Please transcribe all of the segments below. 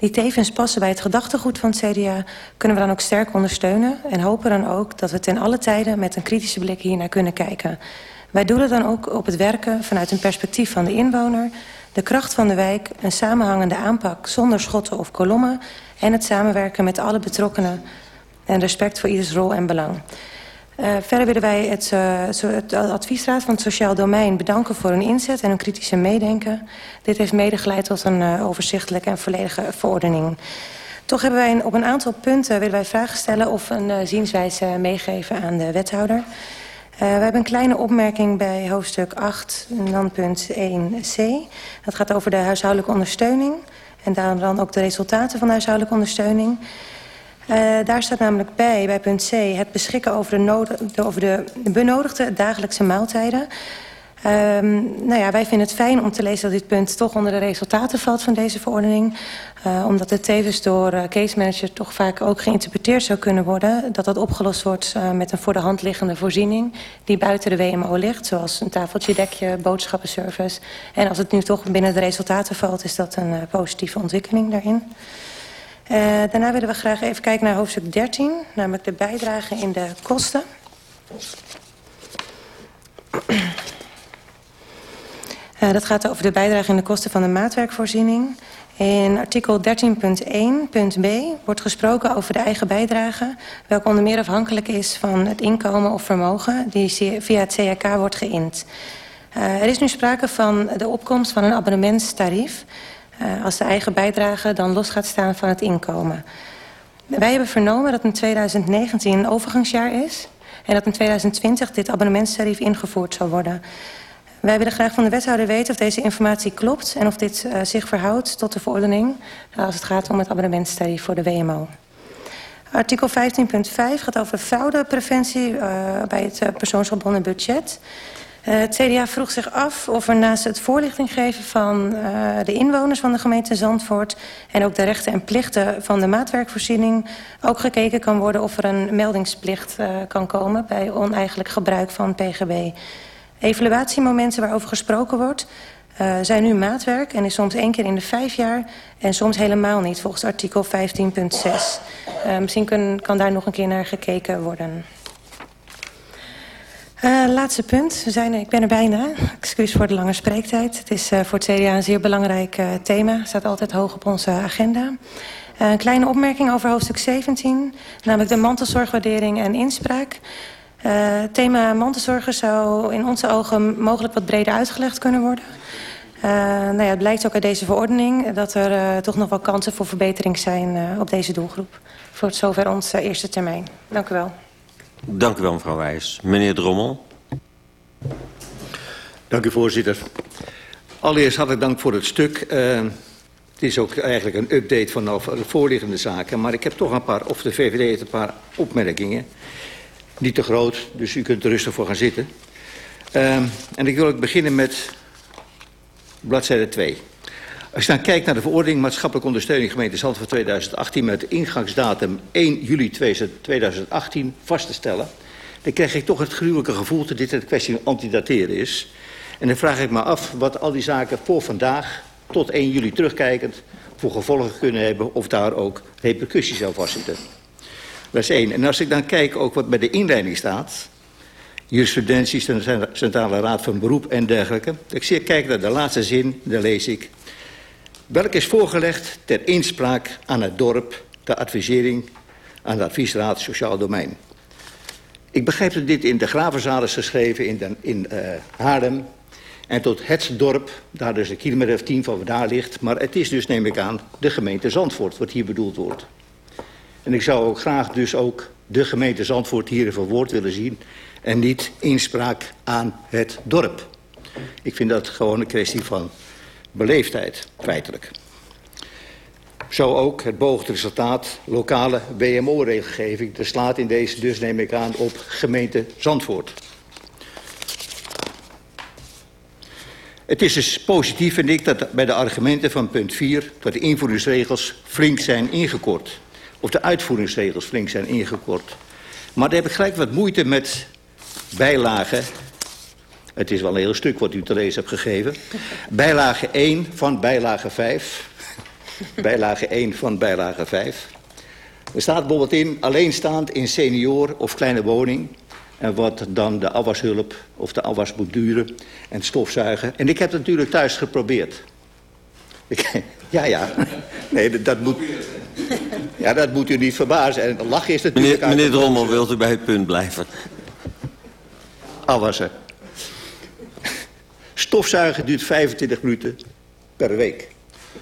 die tevens passen bij het gedachtegoed van het CDA... kunnen we dan ook sterk ondersteunen en hopen dan ook dat we ten alle tijden... met een kritische blik hiernaar kunnen kijken. Wij doelen dan ook op het werken vanuit een perspectief van de inwoner... de kracht van de wijk, een samenhangende aanpak zonder schotten of kolommen... en het samenwerken met alle betrokkenen en respect voor ieders rol en belang. Uh, verder willen wij het, uh, het adviesraad van het Sociaal Domein bedanken voor hun inzet en hun kritische meedenken. Dit heeft mede geleid tot een uh, overzichtelijke en volledige verordening. Toch hebben wij op een aantal punten willen wij vragen stellen of een zienswijze meegeven aan de wethouder. we hebben een kleine opmerking bij hoofdstuk 8, dan punt 1c. Dat gaat over de huishoudelijke ondersteuning en daarom dan ook de resultaten van de huishoudelijke ondersteuning. Uh, daar staat namelijk bij, bij punt C, het beschikken over de, benodigde dagelijkse maaltijden. Um, nou ja, wij vinden het fijn om te lezen dat dit punt toch onder de resultaten valt van deze verordening. Uh, omdat het tevens door uh, case manager toch vaak ook geïnterpreteerd zou kunnen worden. Dat dat opgelost wordt met een voor de hand liggende voorziening die buiten de WMO ligt. Zoals een tafeltje, dekje, boodschappenservice. En als het nu toch binnen de resultaten valt, is dat een positieve ontwikkeling daarin. Uh, daarna willen we graag even kijken naar hoofdstuk 13, namelijk de bijdrage in de kosten. Uh, dat gaat over de bijdrage in de kosten van de maatwerkvoorziening. In artikel 13.1.b wordt gesproken over de eigen bijdrage... welke onder meer afhankelijk is van het inkomen of vermogen... die via het CAK wordt geïnd. Uh, er is nu sprake van de opkomst van een abonnementstarief... Uh, als de eigen bijdrage dan los gaat staan van het inkomen. Wij hebben vernomen dat in 2019 een overgangsjaar is... en dat in 2020 dit abonnementstarief ingevoerd zal worden. Wij willen graag van de wethouder weten of deze informatie klopt... en of dit uh, zich verhoudt tot de verordening... als het gaat om het abonnementstarief voor de WMO. Artikel 15.5 gaat over fraudepreventie uh, bij het persoonsgebonden budget... Uh, het CDA vroeg zich af of er naast het voorlichting geven van uh, de inwoners van de gemeente Zandvoort... en ook de rechten en plichten van de maatwerkvoorziening... ook gekeken kan worden of er een meldingsplicht uh, kan komen bij oneigenlijk gebruik van PGB. Evaluatiemomenten waarover gesproken wordt zijn nu maatwerk en is soms één keer in de vijf jaar... en soms helemaal niet volgens artikel 15.6. misschien kan daar nog een keer naar gekeken worden. Uh, laatste punt. We zijn, ik ben er bijna. Excuus voor de lange spreektijd. Het is uh, voor het CDA een zeer belangrijk uh, thema. Staat altijd hoog op onze agenda. een kleine opmerking over hoofdstuk 17. Namelijk de mantelzorgwaardering en inspraak. het thema mantelzorgen zou in onze ogen mogelijk wat breder uitgelegd kunnen worden. nou ja, het blijkt ook uit deze verordening dat er toch nog wel kansen voor verbetering zijn op deze doelgroep. Voor zover ons eerste termijn. Dank u wel. Dank u wel, mevrouw Wijs. Meneer Drommel. Dank u, voorzitter. Allereerst hartelijk dank voor het stuk. Uh, het is ook eigenlijk een update van de voorliggende zaken. Maar ik heb toch een paar, of de VVD heeft een paar opmerkingen. Niet te groot, dus u kunt er rustig voor gaan zitten. Uh, en ik wil ook beginnen met bladzijde 2. Als je dan kijkt naar de verordening maatschappelijke ondersteuning gemeente Zandvoort 2018 met ingangsdatum 1 juli 2018 vast te stellen, dan krijg ik toch het gruwelijke gevoel dat dit een kwestie van antidateren is. En dan vraag ik me af wat al die zaken voor vandaag tot 1 juli terugkijkend voor gevolgen kunnen hebben of daar ook repercussies aan vastzitten. Dat is één. En als ik dan kijk ook wat bij de inleiding staat, jurisprudentie, Centrale Raad van Beroep en dergelijke. Ik zie, kijk naar de laatste zin, daar lees ik welk is voorgelegd ter inspraak aan het dorp, de advisering aan de adviesraad Sociaal Domein. Ik begrijp dat dit in de Gravenzaal is geschreven in, de, in uh, Haarlem. En tot het dorp, daar dus een kilometer of tien van daar ligt. Maar het is dus, neem ik aan, de gemeente Zandvoort wat hier bedoeld wordt. En ik zou ook graag dus ook de gemeente Zandvoort hier een woord willen zien. En niet inspraak aan het dorp. Ik vind dat gewoon een kwestie van beleefdheid, feitelijk. Zo ook het beoogde resultaat lokale WMO-regelgeving. Er slaat in deze dus, neem ik aan, op gemeente Zandvoort. Het is dus positief, vind ik, dat bij de argumenten van punt 4... dat de invoeringsregels flink zijn ingekort. Of de uitvoeringsregels flink zijn ingekort. Maar daar heb ik gelijk wat moeite met bijlagen het is wel een heel stuk wat u te lezen hebt gegeven. Bijlage 1 van bijlage 5. bijlage 1 van bijlage 5. Er staat bijvoorbeeld in, alleenstaand in senior of kleine woning... en wat dan de afwashulp of de afwas moet duren en stofzuigen. En ik heb het natuurlijk thuis geprobeerd. Ik, ja, ja. Nee, dat, dat, moet... Ja, dat moet u niet verbazen. En lachen is natuurlijk... Meneer, meneer Drommel, wilt u bij het punt blijven? Afwassen. Stofzuigen duurt 25 minuten per week.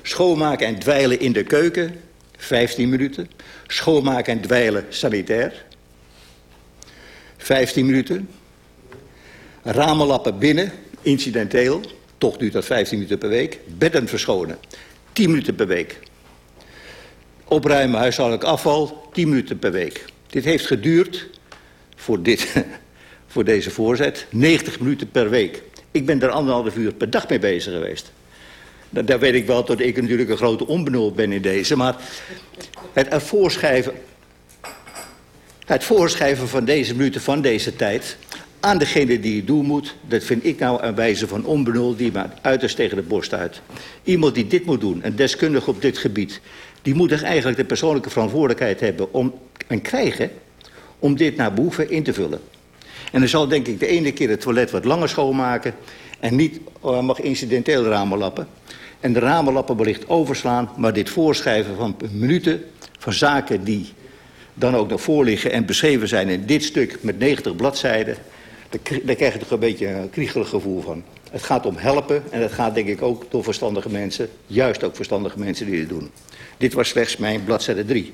Schoonmaken en dweilen in de keuken, 15 minuten. Schoonmaken en dweilen sanitair, 15 minuten. Ramenlappen binnen, incidenteel, toch duurt dat 15 minuten per week. Bedden verschonen, 10 minuten per week. Opruimen huishoudelijk afval, 10 minuten per week. Dit heeft geduurd, voor, dit, voor deze voorzet, 90 minuten per week. Ik ben er anderhalf uur per dag mee bezig geweest. Daar weet ik wel dat ik natuurlijk een grote onbenul ben in deze. Maar het voorschrijven, het voorschrijven van deze minuten, van deze tijd... aan degene die het doen moet... dat vind ik nou een wijze van onbenul die me uiterst tegen de borst uit. Iemand die dit moet doen, een deskundige op dit gebied... die moet toch eigenlijk de persoonlijke verantwoordelijkheid hebben... Om, en krijgen om dit naar behoeven in te vullen. En dan zal denk ik de ene keer het toilet wat langer schoonmaken... en niet uh, mag incidenteel ramen lappen en de ramenlappen wellicht overslaan... maar dit voorschrijven van minuten van zaken die dan ook nog voorliggen... en beschreven zijn in dit stuk met 90 bladzijden... daar krijg je toch een beetje een kriegelig gevoel van. Het gaat om helpen en het gaat denk ik ook door verstandige mensen... juist ook verstandige mensen die dit doen. Dit was slechts mijn bladzijde 3.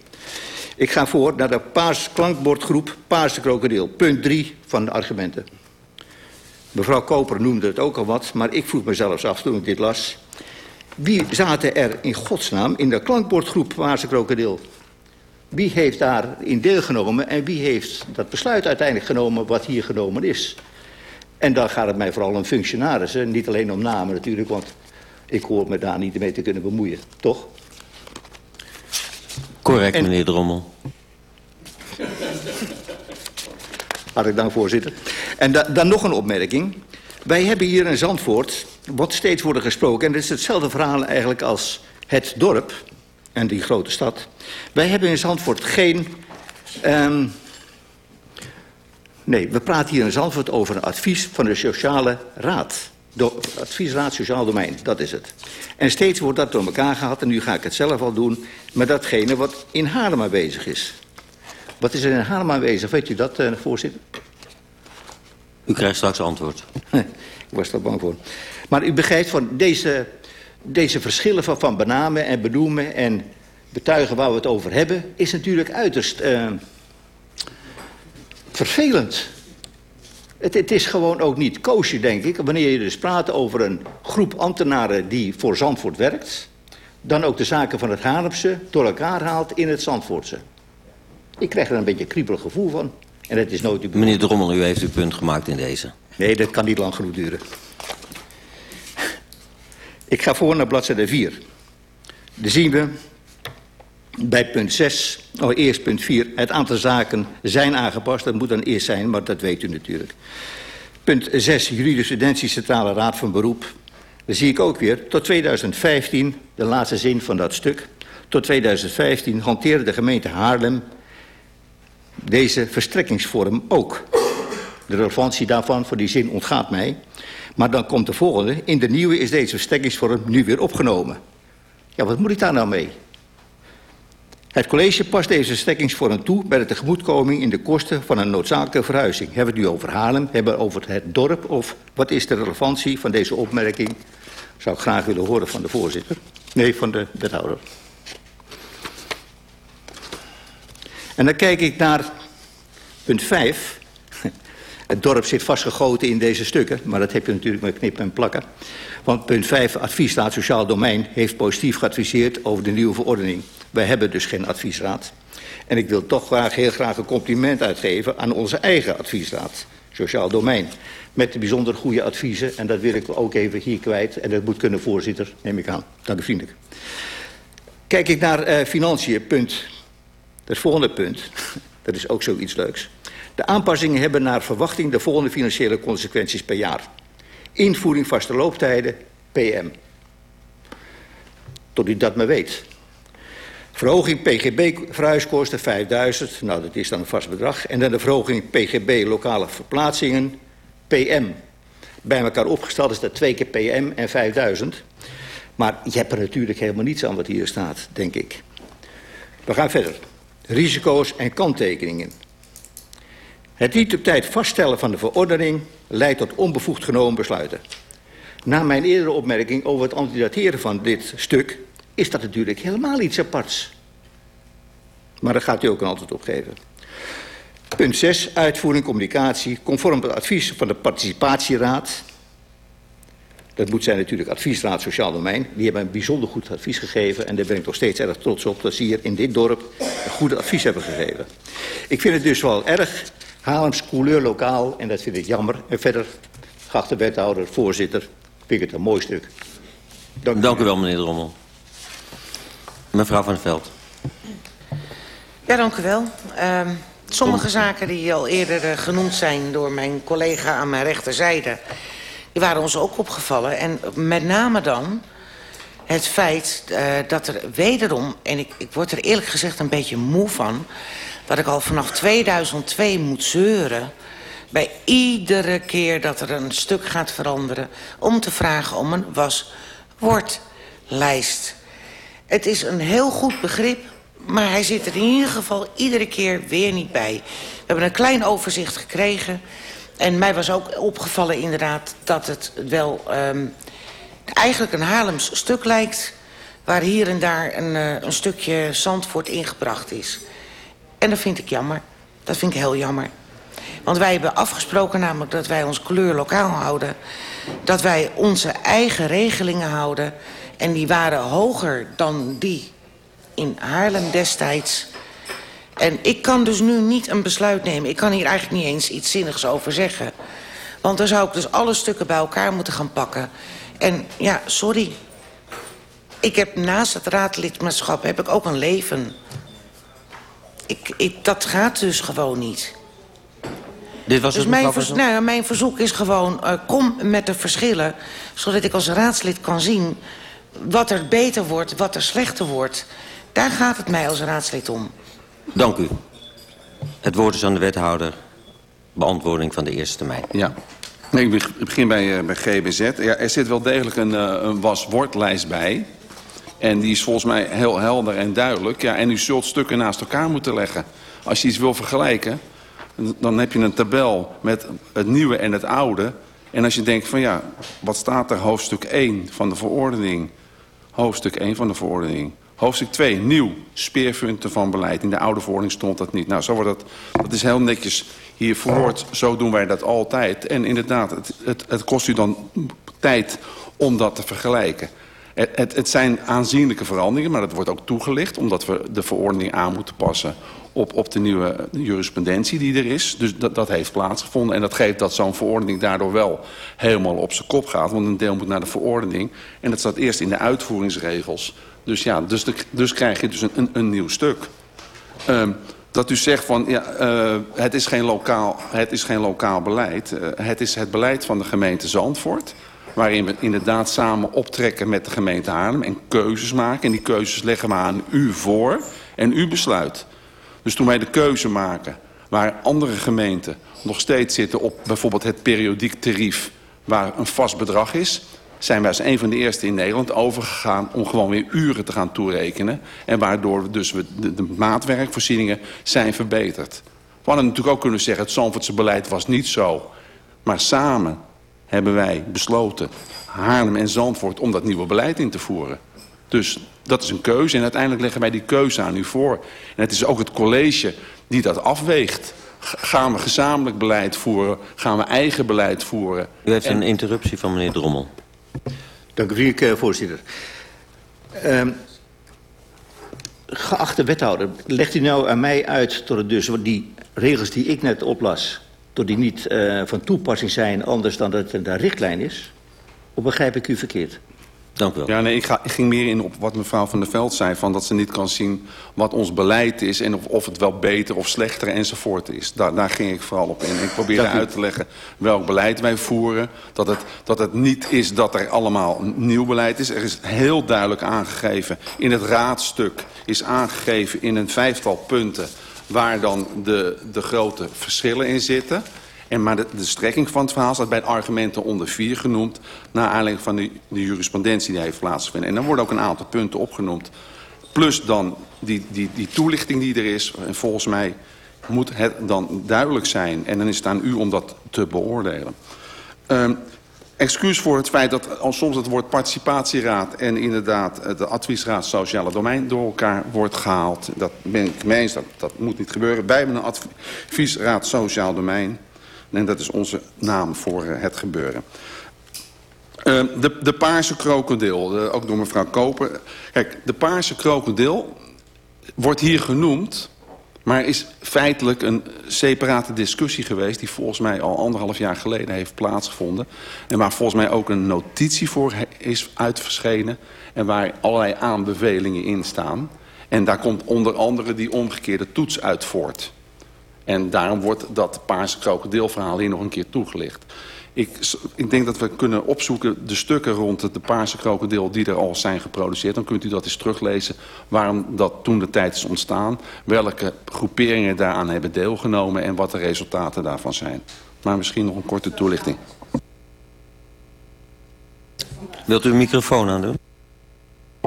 Ik ga voor naar de paars klankbordgroep Paarse Krokodil. Punt 3 van de argumenten. Mevrouw Koper noemde het ook al wat, maar ik vroeg mezelf af toen ik dit las... Wie zaten er in godsnaam in de klankbordgroep Waarse Krokodil? Wie heeft daarin deelgenomen en wie heeft dat besluit uiteindelijk genomen wat hier genomen is? En dan gaat het mij vooral om functionarissen, niet alleen om namen natuurlijk, want ik hoor me daar niet mee te kunnen bemoeien, toch? Correct, en... meneer Drommel. Hartelijk dank, voorzitter. En da dan nog een opmerking. Wij hebben hier in Zandvoort wat steeds worden gesproken... en dat is hetzelfde verhaal eigenlijk als het dorp en die grote stad. Wij hebben in Zandvoort geen... Um, nee, we praten hier in Zandvoort over een advies van de Sociale Raad. Adviesraad Sociaal Domein, dat is het. En steeds wordt dat door elkaar gehad, en nu ga ik het zelf al doen... met datgene wat in Haarlem aanwezig is. Wat is er in Haarlem aanwezig, weet u dat, uh, voorzitter? U krijgt straks antwoord. Ik was er bang voor. Maar u begrijpt van deze, deze verschillen van, van benamen en benoemen... en betuigen waar we het over hebben... is natuurlijk uiterst uh, vervelend. Het, het, is gewoon ook niet koosje, denk ik... wanneer je dus praat over een groep ambtenaren die voor Zandvoort werkt... dan ook de zaken van het Haarlemse door elkaar haalt in het Zandvoortse. Ik krijg er een beetje een kriebelig gevoel van. En het is nooit... Meneer Drommel, u heeft uw punt gemaakt in deze. Nee, dat kan niet lang genoeg duren. Ik ga voor naar bladzijde 4. Dan zien we bij punt 6, oh eerst punt 4, het aantal zaken zijn aangepast. Dat moet dan eerst zijn, maar dat weet u natuurlijk. Punt 6, juridisch Centrale Raad van Beroep. Dan zie ik ook weer, tot 2015, de laatste zin van dat stuk... tot 2015 hanteerde de gemeente Haarlem deze verstrekkingsvorm ook. De relevantie daarvan voor die zin ontgaat mij. Maar dan komt de volgende. In de nieuwe is deze verstrekkingsvorm nu weer opgenomen. Ja, wat moet ik daar nou mee? Het college past deze verstrekkingsvorm toe bij de tegemoetkoming in de kosten van een noodzakelijke verhuizing. Hebben we het nu over Haarlem, hebben we over het dorp of wat is de relevantie van deze opmerking? Zou ik graag willen horen van de voorzitter. Nee, van de wethouder. En dan kijk ik naar punt 5. Het dorp zit vastgegoten in deze stukken, maar dat heb je natuurlijk met knippen en plakken. Want punt 5, adviesraad sociaal domein, heeft positief geadviseerd over de nieuwe verordening. Wij hebben dus geen adviesraad. En ik wil toch graag, heel graag een compliment uitgeven aan onze eigen adviesraad, sociaal domein. Met de bijzonder goede adviezen, en dat wil ik ook even hier kwijt. En dat moet kunnen, voorzitter, neem ik aan. Dank u vriendelijk. Kijk ik naar uh, financiën, punt. Het volgende punt, dat is ook zoiets leuks. De aanpassingen hebben naar verwachting de volgende financiële consequenties per jaar. Invoering vaste looptijden, PM. Tot u dat maar weet. Verhoging PGB verhuiskosten 5000, nou dat is dan een vast bedrag. En dan de verhoging PGB lokale verplaatsingen, PM. Bij elkaar opgesteld is dat twee keer PM en 5000. Maar je hebt er natuurlijk helemaal niets aan wat hier staat, denk ik. We gaan verder. Risico's en kanttekeningen. Het niet op tijd vaststellen van de verordening leidt tot onbevoegd genomen besluiten. Na mijn eerdere opmerking over het antidateren van dit stuk is dat natuurlijk helemaal iets aparts. Maar daar gaat u ook een antwoord op geven. Punt 6. Uitvoering communicatie conform het advies van de participatieraad. Dat moet zijn natuurlijk adviesraad Sociaal Domein. Die hebben een bijzonder goed advies gegeven. En daar ben ik nog steeds erg trots op dat ze hier in dit dorp een goed advies hebben gegeven. Ik vind het dus wel erg Haarlems couleur lokaal en dat vind ik jammer. En verder, geachte wethouder, voorzitter, vind ik het een mooi stuk. Dank, Dank u wel, meneer Drommel. Mevrouw van Veld. Ja, dank u wel. Uh, sommige zaken die al eerder uh, genoemd zijn door mijn collega aan mijn rechterzijde... die waren ons ook opgevallen. En met name dan het feit uh, dat er wederom... en ik, ik word er eerlijk gezegd een beetje moe van... dat ik al vanaf 2002 moet zeuren... bij iedere keer dat er een stuk gaat veranderen... om te vragen om een was-woordlijst... Het is een heel goed begrip, maar hij zit er in ieder geval iedere keer weer niet bij. We hebben een klein overzicht gekregen. En mij was ook opgevallen inderdaad dat het wel um, eigenlijk een Haarlems stuk lijkt... waar hier en daar een, uh, een stukje Zandvoort ingebracht is. En dat vind ik jammer. Dat vind ik heel jammer. Want wij hebben afgesproken namelijk dat wij ons kleur lokaal houden. Dat wij onze eigen regelingen houden... En die waren hoger dan die in Haarlem destijds. En ik kan dus nu niet een besluit nemen. Ik kan hier eigenlijk niet eens iets zinnigs over zeggen. Want dan zou ik dus alle stukken bij elkaar moeten gaan pakken. En ja, sorry. Ik heb naast het raadlidmaatschap heb ik ook een leven. Ik, ik, dat gaat dus gewoon niet. Dit was dus het, mijn, vers nou, mijn verzoek is gewoon... Uh, kom met de verschillen, zodat ik als raadslid kan zien wat er beter wordt, wat er slechter wordt. Daar gaat het mij als raadslid om. Dank u. Het woord is aan de wethouder. Beantwoording van de eerste termijn. Ja. Nee, ik begin bij, uh, bij GBZ. Ja, er zit wel degelijk een, uh, een was-woordlijst bij. En die is volgens mij heel helder en duidelijk. Ja, en u zult stukken naast elkaar moeten leggen. Als je iets wil vergelijken, dan heb je een tabel met het nieuwe en het oude. En als je denkt van ja, wat staat er hoofdstuk 1 van de verordening hoofdstuk 1 van de verordening. Hoofdstuk 2, nieuw, speerpunten van beleid. In de oude verordening stond dat niet. Nou, zo wordt dat, dat is heel netjes hier verwoord. Zo doen wij dat altijd. En inderdaad, het, het, het kost u dan tijd om dat te vergelijken. Het, het, zijn aanzienlijke veranderingen, maar dat wordt ook toegelicht... omdat we de verordening aan moeten passen op, op de nieuwe jurisprudentie die er is. Dus dat, dat heeft plaatsgevonden. En dat geeft dat zo'n verordening daardoor wel helemaal op zijn kop gaat. Want een deel moet naar de verordening. En dat staat eerst in de uitvoeringsregels. Dus ja, dus, dus krijg je dus een, een, een nieuw stuk. Um, dat u zegt van ja, uh, het, is geen lokaal, het is geen lokaal beleid. Uh, het is het beleid van de gemeente Zandvoort. Waarin we inderdaad samen optrekken met de gemeente Haarlem en keuzes maken. En die keuzes leggen we aan u voor en u besluit. Dus toen wij de keuze maken waar andere gemeenten nog steeds zitten op bijvoorbeeld het periodiek tarief waar een vast bedrag is, zijn wij als een van de eerste in Nederland overgegaan om gewoon weer uren te gaan toerekenen. En waardoor dus we de, de maatwerkvoorzieningen zijn verbeterd. We hadden natuurlijk ook kunnen zeggen, het Zandvoortse beleid was niet zo. Maar samen hebben wij besloten, Haarlem en Zandvoort, om dat nieuwe beleid in te voeren. Dus dat is een keuze en uiteindelijk leggen wij die keuze aan u voor. En het is ook het college die dat afweegt. Gaan we gezamenlijk beleid voeren? Gaan we eigen beleid voeren? U heeft en... een interruptie van meneer Drommel. Dank u, vriendelijk, voorzitter. Um, geachte wethouder, legt u nou aan mij uit... tot het dus die regels die ik net oplas... tot die niet uh, van toepassing zijn anders dan dat het een richtlijn is? Of begrijp ik u verkeerd? Dank u wel. Ja, nee, ik, ga, ik ging meer in op wat mevrouw Van der Veld zei... Van dat ze niet kan zien wat ons beleid is... en of, of het wel beter of slechter enzovoort is. Daar, daar ging ik vooral op in. Ik probeerde uit te leggen welk beleid wij voeren. Dat het, dat het niet is dat er allemaal nieuw beleid is. Er is heel duidelijk aangegeven in het raadstuk... is aangegeven in een vijftal punten... waar dan de, de grote verschillen in zitten... En maar de, de, strekking van het verhaal staat bij de argumenten onder vier genoemd... naar aanleiding van de, de jurisprudentie die heeft plaatsgevonden. En dan worden ook een aantal punten opgenoemd. Plus dan die, die, die toelichting die er is. En volgens mij moet het dan duidelijk zijn. En dan is het aan u om dat te beoordelen. Um, excuus voor het feit dat al soms het woord participatieraad... en inderdaad de adviesraad sociale domein door elkaar wordt gehaald. Dat ben ik mee eens, dat, dat moet niet gebeuren. Wij hebben een adviesraad sociaal domein... En dat is onze naam voor uh, het gebeuren. De, de paarse krokodil, ook door mevrouw Koper. Kijk, de paarse krokodil wordt hier genoemd... maar is feitelijk een separate discussie geweest... die volgens mij al anderhalf jaar geleden heeft plaatsgevonden. En waar volgens mij ook een notitie voor is uitverschenen... en waar allerlei aanbevelingen in staan. En daar komt onder andere die omgekeerde toets uit voort... En daarom wordt dat paarse krokodilverhaal hier nog een keer toegelicht. Ik, ik, denk dat we kunnen opzoeken de stukken rond de paarse krokodil die er al zijn geproduceerd. Dan kunt u dat eens teruglezen waarom dat toen de tijd is ontstaan. Welke groeperingen daaraan hebben deelgenomen en wat de resultaten daarvan zijn. Maar misschien nog een korte toelichting. Wilt u een microfoon aandoen?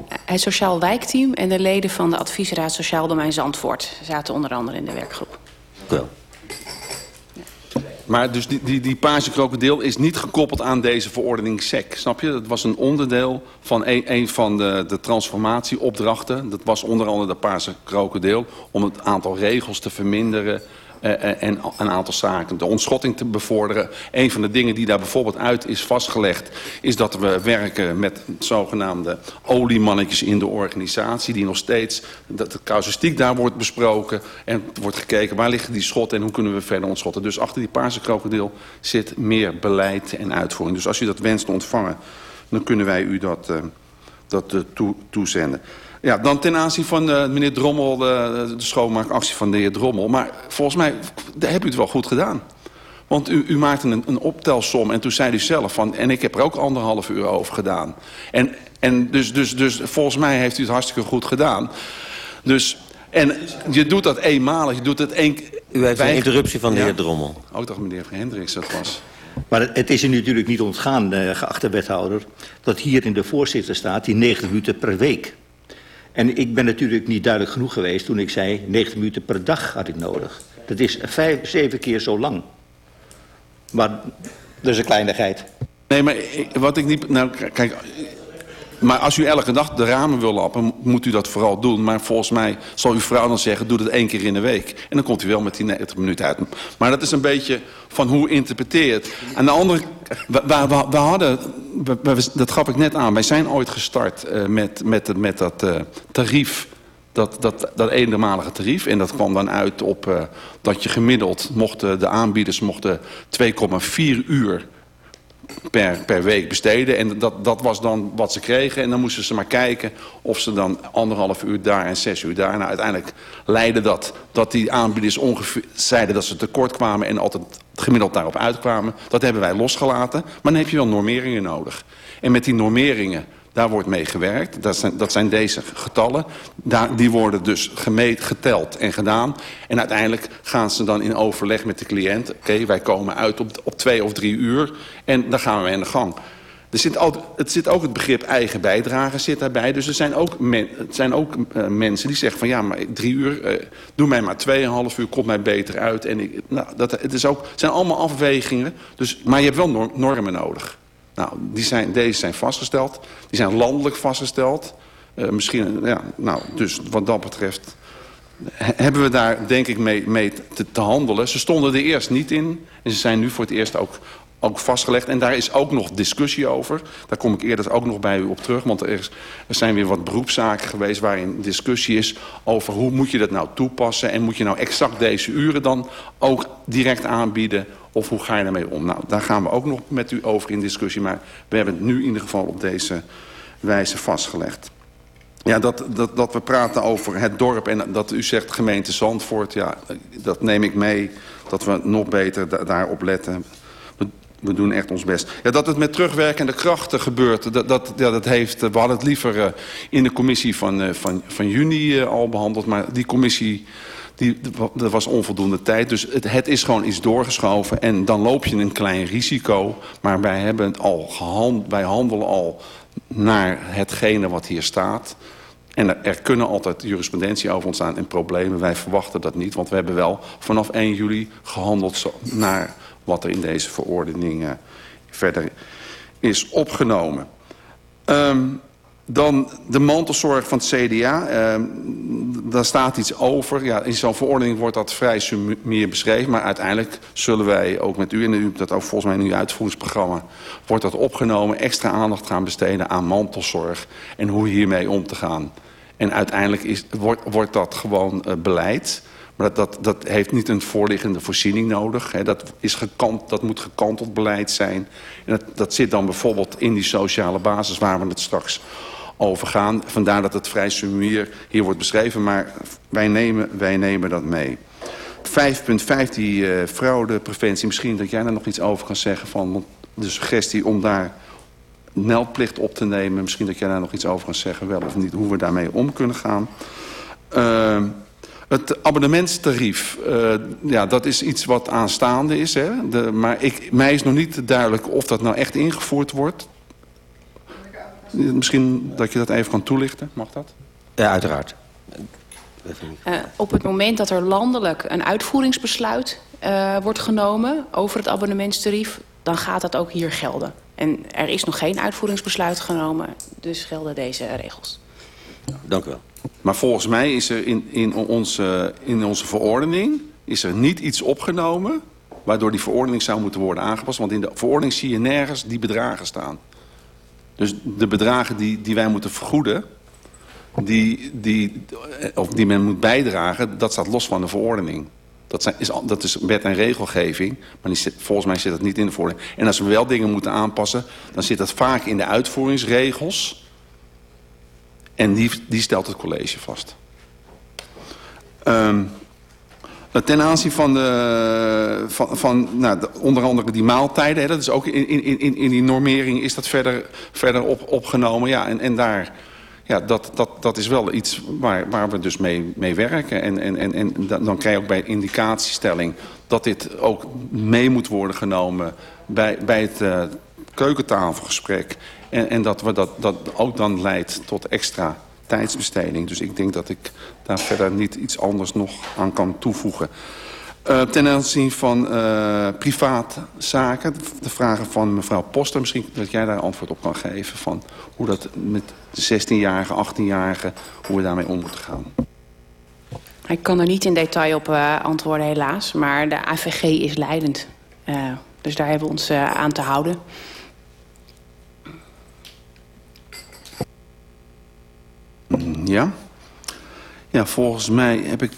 Het Sociaal Wijkteam en de leden van de Adviesraad Sociaal Domein Zandvoort zaten onder andere in de werkgroep wel. Maar dus die, die, die paarse krokodil is niet gekoppeld aan deze verordening SEC. Snap je? Dat was een onderdeel van een, een van de, de transformatieopdrachten. Dat was onder andere de paarse krokodil. Om het aantal regels te verminderen en een aantal zaken. De ontschotting te bevorderen. Een van de dingen die daar bijvoorbeeld uit is vastgelegd... is dat we werken met zogenaamde oliemannetjes in de organisatie... die nog steeds, dat de casuïstiek daar wordt besproken... en wordt gekeken waar liggen die schotten en hoe kunnen we verder ontschotten. Dus achter die paarse krokodil zit meer beleid en uitvoering. Dus als u dat wenst te ontvangen, dan kunnen wij u dat, uh, dat toe, toezenden. Ja, dan ten aanzien van uh, meneer Drommel, de, de schoonmaakactie van de heer Drommel. Maar volgens mij heb u het wel goed gedaan. Want u, u maakte een, een optelsom en toen zei u zelf van... en ik heb er ook anderhalf uur over gedaan. En, en dus, dus, dus volgens mij heeft u het hartstikke goed gedaan. Dus, en je doet dat eenmalig, je doet het één... U heeft een interruptie van de ja. heer Drommel. Ook dat meneer Hendricks dat was. Maar het is u natuurlijk niet ontgaan, uh, geachte wethouder... dat hier in de voorzitter staat die 90 minuten per week... En ik ben natuurlijk niet duidelijk genoeg geweest toen ik zei... 90 minuten per dag had ik nodig. Dat is vijf, zeven keer zo lang. Maar dat is een kleinigheid. Nee, maar wat ik niet... Nou, kijk, maar als u elke dag de ramen wil lappen, moet u dat vooral doen. Maar volgens mij zal uw vrouw dan zeggen, doe dat één keer in de week. En dan komt u wel met die 90 minuten uit. Maar dat is een beetje van hoe interpreteert. Aan de andere we, we, hadden, dat gaf ik net aan, wij zijn ooit gestart uh, met, met, met dat uh, tarief dat, dat, dat eenmalige tarief. En dat kwam dan uit op uh, dat je gemiddeld mochten, de aanbieders mochten 2,4 uur per, per week besteden. En dat, dat was dan wat ze kregen. En dan moesten ze maar kijken of ze dan anderhalf uur daar en zes uur daar. Nou, uiteindelijk leidde dat dat die aanbieders ongeveer zeiden dat ze tekort kwamen... en altijd gemiddeld daarop uitkwamen. Dat hebben wij losgelaten. Maar dan heb je wel normeringen nodig. En met die normeringen daar wordt mee gewerkt. Dat zijn, dat zijn deze getallen. Daar, die worden dus gemeet, geteld en gedaan. En uiteindelijk gaan ze dan in overleg met de cliënt. Oké, wij komen uit op, op twee of drie uur. En dan gaan we aan de gang. Er zit het zit ook het begrip eigen bijdrage zit daarbij. Dus er zijn ook, het zijn ook uh, mensen die zeggen van... ja, maar drie uur, uh, doe mij maar tweeënhalf uur, komt mij beter uit. En ik, nou, dat, het, is ook, zijn allemaal afwegingen. Dus, maar je hebt wel norm, normen nodig. Nou, die zijn, deze zijn vastgesteld. Die zijn landelijk vastgesteld. Uh, misschien, ja, nou, dus wat dat betreft hebben we daar denk ik mee, mee te, te, handelen. Ze stonden er eerst niet in en ze zijn nu voor het eerst ook, ook vastgelegd. En daar is ook nog discussie over. Daar kom ik eerder ook nog bij u op terug. Want er zijn weer wat beroepszaken geweest waarin discussie is over hoe moet je dat nou toepassen. En moet je nou exact deze uren dan ook direct aanbieden of hoe ga je daarmee om? Nou, daar gaan we ook nog met u over in discussie. Maar we hebben het nu in ieder geval op deze wijze vastgelegd. Ja, dat, dat, dat we praten over het dorp en dat u zegt gemeente Zandvoort... ja, dat neem ik mee, dat we nog beter daarop letten. We, we, doen echt ons best. Ja, dat het met terugwerkende krachten gebeurt, dat, dat, ja, dat heeft... we hadden het liever uh, in de commissie van, uh, van, van juni uh, al behandeld... maar die commissie die, dat was onvoldoende tijd. Dus het, het, is gewoon iets doorgeschoven. En dan loop je een klein risico. Maar wij, hebben al gehand, wij handelen al naar hetgene wat hier staat. En er, kunnen altijd jurisprudentie over ontstaan en problemen. Wij verwachten dat niet, want we hebben wel vanaf 1 juli gehandeld naar wat er in deze verordening verder is opgenomen. Um, dan de mantelzorg van het CDA. Uh, daar staat iets over. Ja, in zo'n verordening wordt dat vrij meer beschreven. Maar uiteindelijk zullen wij ook met u... en u dat ook volgens mij in uw uitvoeringsprogramma... wordt dat opgenomen, extra aandacht gaan besteden aan mantelzorg... en hoe hiermee om te gaan. En uiteindelijk is, wordt, wordt dat gewoon uh, beleid... Maar dat, dat, dat heeft niet een voorliggende voorziening nodig. Hè. Dat, is gekant, dat moet gekanteld beleid zijn. En dat, dat zit dan bijvoorbeeld in die sociale basis... waar we het straks overgaan. Vandaar dat het vrij summier hier wordt beschreven, maar wij nemen, wij nemen dat mee. 5.5, die uh, fraudepreventie, misschien dat jij daar nog iets over kan zeggen... van de suggestie om daar meldplicht op te nemen. Misschien dat jij daar nog iets over kan zeggen, wel of niet, hoe we daarmee om kunnen gaan. Uh, het abonnementstarief, uh, ja, dat is iets wat aanstaande is. Hè? De, maar ik, mij is nog niet duidelijk of dat nou echt ingevoerd wordt. Misschien dat je dat even kan toelichten, mag dat? Ja, uiteraard. Uh, op het moment dat er landelijk een uitvoeringsbesluit uh, wordt genomen over het abonnementstarief, dan gaat dat ook hier gelden. En er is nog geen uitvoeringsbesluit genomen, dus gelden deze regels. Dank u wel. Maar volgens mij is er in, in, onze, in onze verordening is er niet iets opgenomen waardoor die verordening zou moeten worden aangepast. Want in de verordening zie je nergens die bedragen staan. Dus de bedragen die, die wij moeten vergoeden, die, die, of die men moet bijdragen, dat staat los van de verordening. Dat, zijn, is, dat is wet en regelgeving, maar volgens mij zit dat niet in de verordening. En als we wel dingen moeten aanpassen, dan zit dat vaak in de uitvoeringsregels. En die, die stelt het college vast. Um, ten aanzien van, de, van, van nou, de, onder andere die maaltijden, hè, dat is ook in, in, in, in die normering is dat verder, verder op, opgenomen. Ja, en, en daar, ja, dat, dat, dat is wel iets waar, waar we dus mee, mee werken. En, en, en, en dan krijg je ook bij indicatiestelling dat dit ook mee moet worden genomen bij, bij het uh, keukentafelgesprek. En, en dat we dat, dat ook dan leidt tot extra tijdsbesteding. Dus ik denk dat ik daar verder niet iets anders nog aan kan toevoegen. Uh, ten aanzien van uh, privaatzaken, de vragen van mevrouw Poster... misschien dat jij daar antwoord op kan geven... van hoe dat met de 16-jarige, 18-jarige, hoe we daarmee om moeten gaan. Ik kan er niet in detail op uh, antwoorden helaas, maar de AVG is leidend. dus daar hebben we ons aan te houden. Ja? Ja, volgens mij heb ik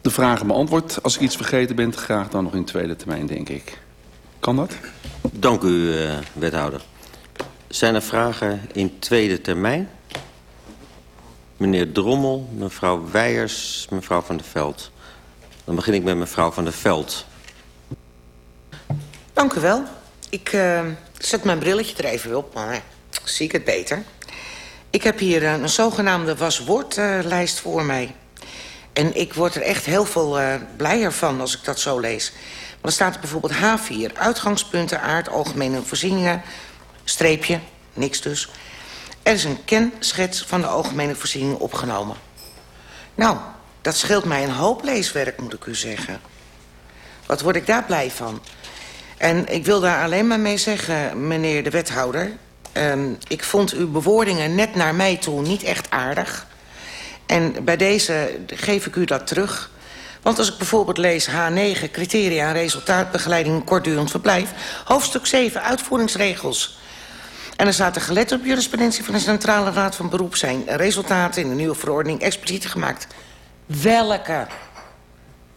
de vragen beantwoord. Als ik iets vergeten ben, graag dan nog in tweede termijn, denk ik. Kan dat? Dank u, uh, wethouder. Zijn er vragen in tweede termijn? Meneer Drommel, mevrouw Weijers, mevrouw Van der Veld. Dan begin ik met mevrouw Van der Veld. Dank u wel. Ik uh, zet mijn brilletje er even op, maar zie ik het beter. Ik heb hier een, zogenaamde waswoordlijst voor mij. En ik word er echt heel veel uh, blijer van als ik dat zo lees. Want er staat bijvoorbeeld H4, uitgangspunten, aard, algemene voorzieningen, streepje, niks dus. Er is een kenschets van de algemene voorzieningen opgenomen. Nou, dat scheelt mij een hoop leeswerk, moet ik u zeggen. Wat word ik daar blij van? En ik wil daar alleen maar mee zeggen, meneer de wethouder... Um, ik vond uw bewoordingen net naar mij toe niet echt aardig. En bij deze geef ik u dat terug. Want als ik bijvoorbeeld lees H9, criteria en resultaatbegeleiding kortdurend verblijf... hoofdstuk 7, uitvoeringsregels... En er staat er gelet op jurisprudentie van de Centrale Raad van Beroep... zijn resultaten in de nieuwe verordening expliciet gemaakt. Welke?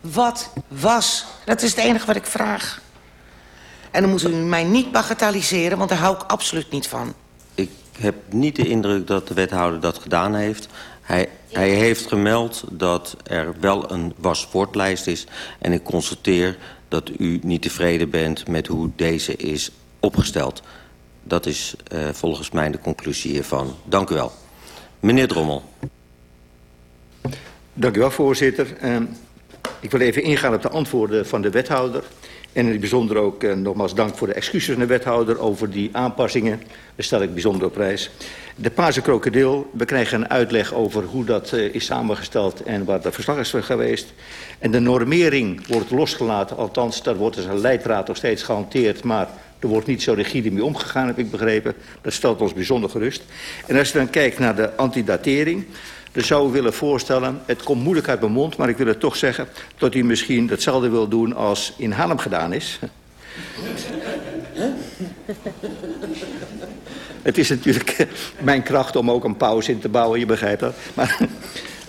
Wat was? Dat is het enige wat ik vraag. En dan moet u mij niet bagatelliseren, want daar hou ik absoluut niet van. Ik heb niet de indruk dat de wethouder dat gedaan heeft. Hij, hij heeft gemeld dat er wel een waswoordlijst is. En ik constateer dat u niet tevreden bent met hoe deze is opgesteld. Dat is uh, volgens mij de conclusie hiervan. Dank u wel. Meneer Drommel. Dank u wel, voorzitter. Uh, ik wil even ingaan op de antwoorden van de wethouder. En in het bijzonder ook uh, nogmaals dank voor de excuses aan de wethouder over die aanpassingen. Daar stel ik bijzonder op prijs. De Paarse krokodil, we krijgen een uitleg over hoe dat uh, is samengesteld en waar de verslag is geweest. En de normering wordt losgelaten, althans daar wordt als een leidraad nog steeds gehanteerd, maar er wordt niet zo rigide mee omgegaan, heb ik begrepen. Dat stelt ons bijzonder gerust. En als je dan kijkt naar de antidatering... dan zou willen voorstellen... het komt moeilijk uit mijn mond, maar ik wil het toch zeggen... dat u misschien hetzelfde wil doen als in Haarlem gedaan is. het is natuurlijk mijn kracht om ook een pauze in te bouwen, je begrijpt dat. Maar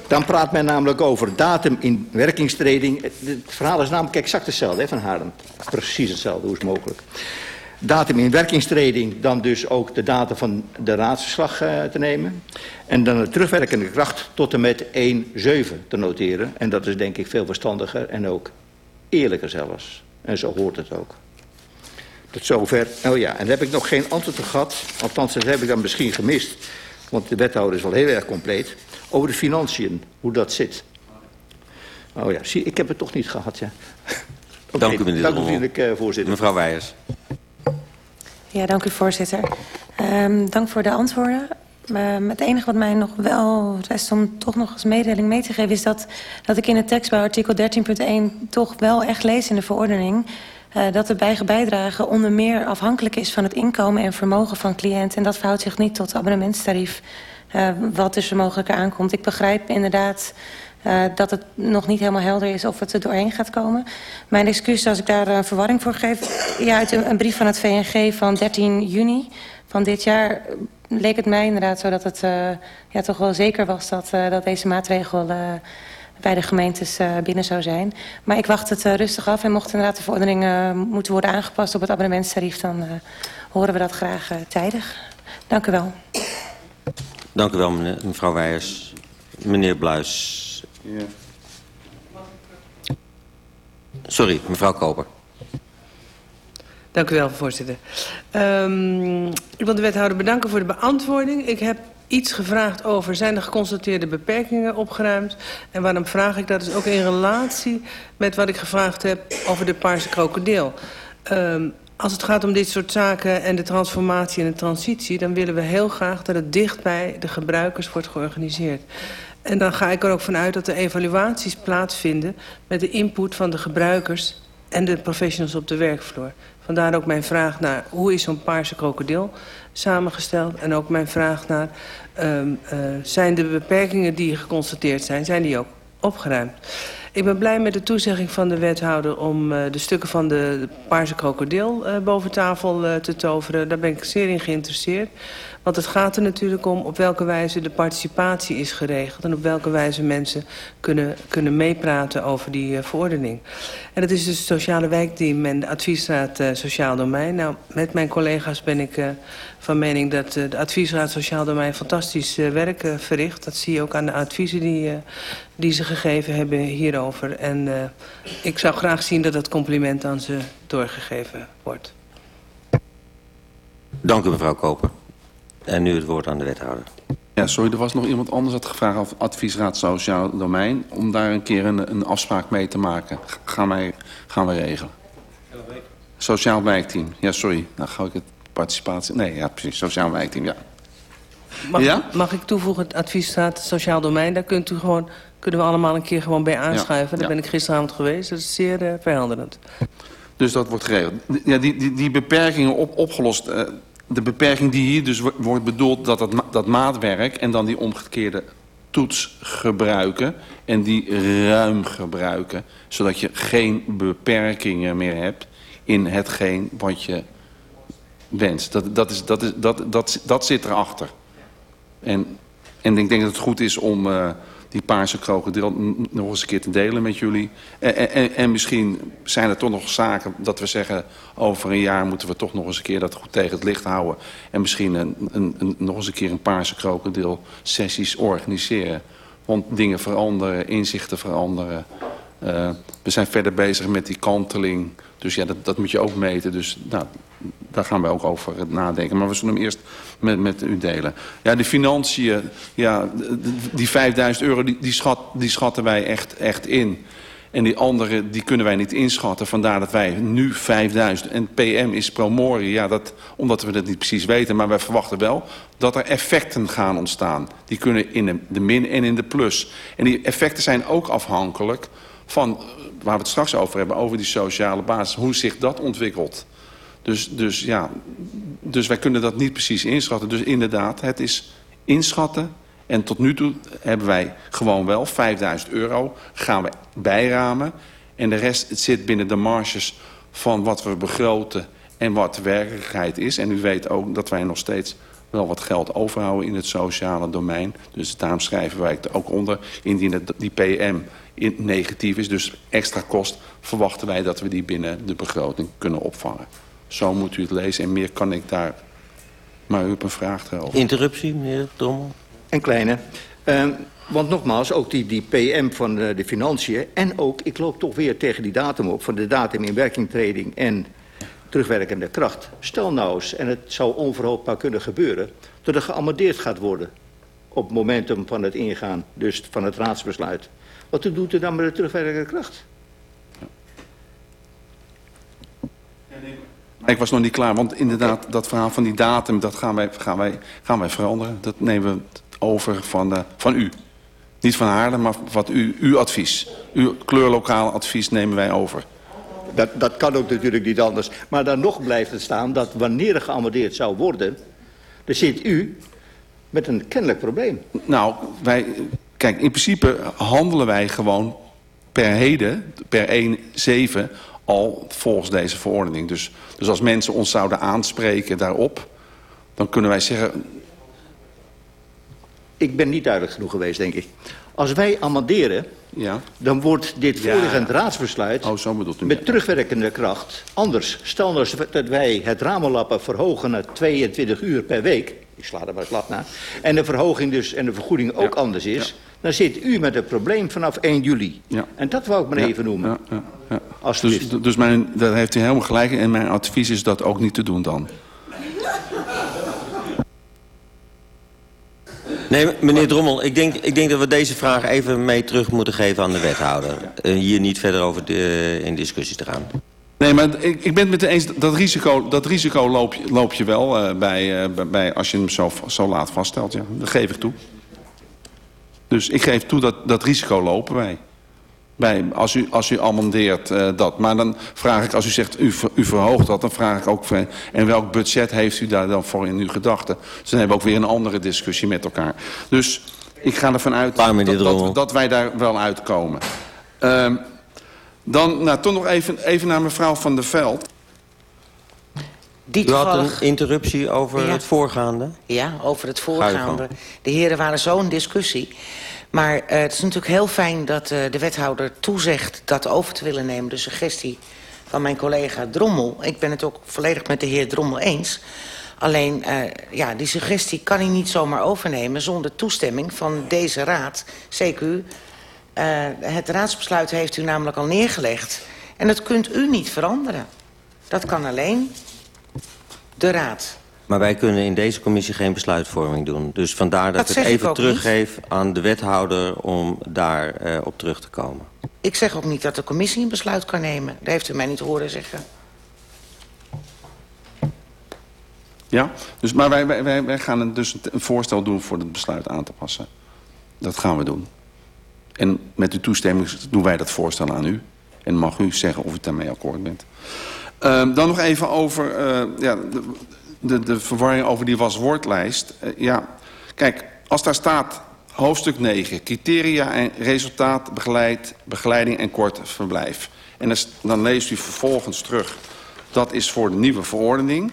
dan praat men namelijk over datum in werkingstreding. Het verhaal is namelijk exact hetzelfde van Haarlem. Precies hetzelfde, hoe is het mogelijk datum in werkingstreding dan dus ook de datum van de raadsverslag uh, te nemen. En dan de terugwerkende kracht tot en met 1-7 te noteren. En dat is denk ik veel verstandiger en ook eerlijker zelfs. En zo hoort het ook. Tot zover. Oh ja, en heb ik nog geen antwoord op gehad. Althans, dat heb ik dan misschien gemist. Want de wethouder is wel heel erg compleet. Over de financiën, hoe dat zit. Oh ja, zie, ik heb het toch niet gehad, ja. okay, dank u, meneer Dank u, vriendelijk, uh, voorzitter. Mevrouw Weijers. Ja, dank u voorzitter. Um, dank voor de antwoorden. Um, het enige wat mij nog wel rest om toch nog als mededeling mee te geven... is dat, dat ik in de tekst bij artikel 13.1 toch wel echt lees in de verordening... Uh, dat de bijge bijdrage onder meer afhankelijk is van het inkomen en vermogen van cliënt. En dat verhoudt zich niet tot abonnementstarief, uh, wat dus er mogelijk aankomt. Ik begrijp inderdaad uh, dat het nog niet helemaal helder is of het er doorheen gaat komen. Mijn excuus als ik daar een verwarring voor geef. Ja, uit een, brief van het VNG van 13 juni van dit jaar leek het mij inderdaad zo dat het ja, toch wel zeker was dat, dat deze maatregel bij de gemeentes binnen zou zijn. Maar ik wacht het rustig af en mocht inderdaad de verordening moeten worden aangepast op het abonnementstarief, dan horen we dat graag tijdig. Dank u wel. Dank u wel, mevrouw Weijers. Meneer Bluis. Ja. Sorry, mevrouw Koper. Dank u wel, voorzitter. Um, ik wil de wethouder bedanken voor de beantwoording. Ik heb iets gevraagd over zijn er geconstateerde beperkingen opgeruimd. En waarom vraag ik dat is ook in relatie met wat ik gevraagd heb over de paarse krokodil. Um, als het gaat om dit soort zaken en de transformatie en de transitie... dan willen we heel graag dat het dicht bij de gebruikers wordt georganiseerd. En dan ga ik er ook vanuit dat er evaluaties plaatsvinden... met de input van de gebruikers en de professionals op de werkvloer. Vandaar ook mijn vraag naar hoe is zo'n paarse krokodil samengesteld... en ook mijn vraag naar um, uh, zijn de beperkingen die geconstateerd zijn... zijn die ook opgeruimd. Ik ben blij met de toezegging van de wethouder om uh, de stukken van de, paarse krokodil uh, boven tafel uh, te toveren. Daar ben ik zeer in geïnteresseerd. Want het gaat er natuurlijk om op welke wijze de participatie is geregeld... en op welke wijze mensen kunnen, kunnen meepraten over die verordening. En dat is dus het sociale wijkteam en de adviesraad Sociaal Domein. Nou, met mijn collega's ben ik van mening dat uh, de adviesraad Sociaal Domein... fantastisch uh, werk uh, verricht. Dat zie je ook aan de adviezen die, uh, die ze gegeven hebben hierover. En uh, ik zou graag zien dat dat compliment aan ze doorgegeven wordt. Dank u, mevrouw Koper. En nu het woord aan de wethouder. Ja, sorry, er was nog iemand anders dat gevraagd of adviesraad sociaal domein... om daar een keer een, een afspraak mee te maken. Gaan wij, gaan wij regelen. Sociaal wijkteam. Ja, sorry. Dan ga ik het participatie... Nee, ja, precies. Sociaal wijkteam, ja. Mag, ja? mag ik toevoegen het adviesraad sociaal domein? Daar kunt u gewoon, kunnen we allemaal een keer gewoon bij aanschuiven. Ja. Daar ja. ben ik gisteravond geweest. Dat is zeer uh, verhelderend. Dus dat wordt geregeld. Ja, die, die, die beperkingen op, opgelost... Uh, de beperking die hier dus wordt bedoeld dat dat, dat maatwerk... en dan die omgekeerde toets gebruiken en die ruim gebruiken... zodat je geen beperkingen meer hebt in hetgeen wat je wenst. Dat, dat, is, dat, is, dat, dat, dat zit erachter. En, en ik denk dat het goed is om uh, die paarse krokodil nog eens een keer te delen met jullie. En, en, en, misschien zijn er toch nog zaken dat we zeggen... over een jaar moeten we toch nog eens een keer dat goed tegen het licht houden. En misschien een, een, nog eens een keer een paarse krokodil sessies organiseren. Want dingen veranderen, inzichten veranderen. Uh, we zijn verder bezig met die kanteling. Dus ja, dat, dat moet je ook meten. Dus nou, daar gaan we ook over nadenken. Maar we zullen hem eerst met, met u delen. Ja, de financiën, ja, die 5000 euro, die, die, schat, die schatten wij echt, echt in. En die andere, die kunnen wij niet inschatten. Vandaar dat wij nu 5000. En PM is promorie, ja, dat, omdat we dat niet precies weten. Maar wij verwachten wel dat er effecten gaan ontstaan. Die kunnen in de, de min en in de plus. En die effecten zijn ook afhankelijk van, waar we het straks over hebben... over die sociale basis, hoe zich dat ontwikkelt. Dus, dus, ja, dus wij kunnen dat niet precies inschatten. Dus inderdaad, het is inschatten. En tot nu toe hebben wij gewoon wel 5000 euro gaan we bijramen. En de rest het zit binnen de marges van wat we begroten en wat de werkelijkheid is. En u weet ook dat wij nog steeds wel wat geld overhouden in het sociale domein. Dus daarom schrijven wij het ook onder. Indien die PM negatief is, dus extra kost... verwachten wij dat we die binnen de begroting kunnen opvangen. Zo moet u het lezen en meer kan ik daar... Maar u hebt een vraag erover. Interruptie, meneer Drommel? Een kleine. Uh, want nogmaals, ook die, die PM van de, de financiën... en ook, ik loop toch weer tegen die datum op... van de datum in werkingtreding en terugwerkende kracht. Stel nou eens, en het zou onverhoopbaar kunnen gebeuren... dat er geamadeerd gaat worden op het momentum van het ingaan, dus van het raadsbesluit. Wat doet er dan met de terugwerkende kracht? Ik was nog niet klaar, want inderdaad, dat verhaal van die datum, dat gaan wij, gaan wij, gaan wij veranderen. Dat nemen we over van, uh, van u. Niet van Haarlem, maar wat u, uw advies. Uw kleurlokaal advies nemen wij over. Dat, dat kan ook natuurlijk niet anders. Maar dan nog blijft het staan dat wanneer er geamadeerd zou worden... dan zit u met een kennelijk probleem. Nou, wij, kijk, in principe handelen wij gewoon per heden, per 1-7 al volgens deze verordening. Dus, dus als mensen ons zouden aanspreken daarop... dan kunnen wij zeggen... Ik ben niet duidelijk genoeg geweest, denk ik. Als wij amenderen, ja. dan wordt dit voorliggend ja. raadsbesluit... Oh, zo bedoelt u met terugwerkende kracht anders. Stel nou dat wij het ramenlappen verhogen naar 22 uur per week... ik sla er maar slap naar... en de verhoging dus en de vergoeding ook ja. anders is... dan zit u met het probleem vanaf 1 juli. Ja. En dat wou ik maar even noemen. Ja, ja, ja. Dus, dus mijn, daar heeft u helemaal gelijk en mijn advies is dat ook niet te doen dan. Nee, meneer Drommel, ik denk, ik denk dat we deze vraag even mee terug moeten geven aan de wethouder. Uh, hier niet verder over de, in discussie te gaan. Nee, maar ik, ik ben het met eens, dat risico, dat risico loop, je, loop je wel uh, bij, uh, bij, als je hem zo, zo laat vaststelt. Ja. Dat geef ik toe. Dus ik geef toe dat dat risico lopen wij. Bij, als, u, als u amendeert uh, dat. Maar dan vraag ik, als u zegt u, u verhoogt dat... dan vraag ik ook, en welk budget heeft u daar dan voor in uw gedachten? Dus dan hebben we ook weer een andere discussie met elkaar. Dus ik ga ervan uit dat, dat, dat, wij daar wel uitkomen. Uh, dan nou, toch nog even, even naar mevrouw Van der Veld. Die U had een interruptie over ja. het voorgaande? Ja, over het voorgaande. De heren waren zo in discussie... Maar uh, het is natuurlijk heel fijn dat uh, de wethouder toezegt dat over te willen nemen. De suggestie van mijn collega Drommel. Ik ben het ook volledig met de heer Drommel eens. Alleen, uh, ja, die suggestie kan hij niet zomaar overnemen... zonder toestemming van deze raad, CQ. Het raadsbesluit heeft u namelijk al neergelegd. En dat kunt u niet veranderen. Dat kan alleen de raad. Maar wij kunnen in deze commissie geen besluitvorming doen. Dus vandaar dat, dat ik het even ik teruggeef niet. aan de wethouder om daar uh, op terug te komen. Ik zeg ook niet dat de commissie een besluit kan nemen. Dat heeft u mij niet horen zeggen. Ja, dus, maar wij, wij, wij gaan dus een voorstel doen voor het besluit aan te passen. Dat gaan we doen. En met uw toestemming doen wij dat voorstel aan u. En mag u zeggen of u daarmee akkoord bent. Uh, dan nog even over... Uh, ja, de, de, de verwarring over die waswoordlijst. Uh, ja, kijk, als daar staat hoofdstuk 9... criteria en resultaat, begeleid, begeleiding en kort verblijf. En dan leest u vervolgens terug... dat is voor de nieuwe verordening.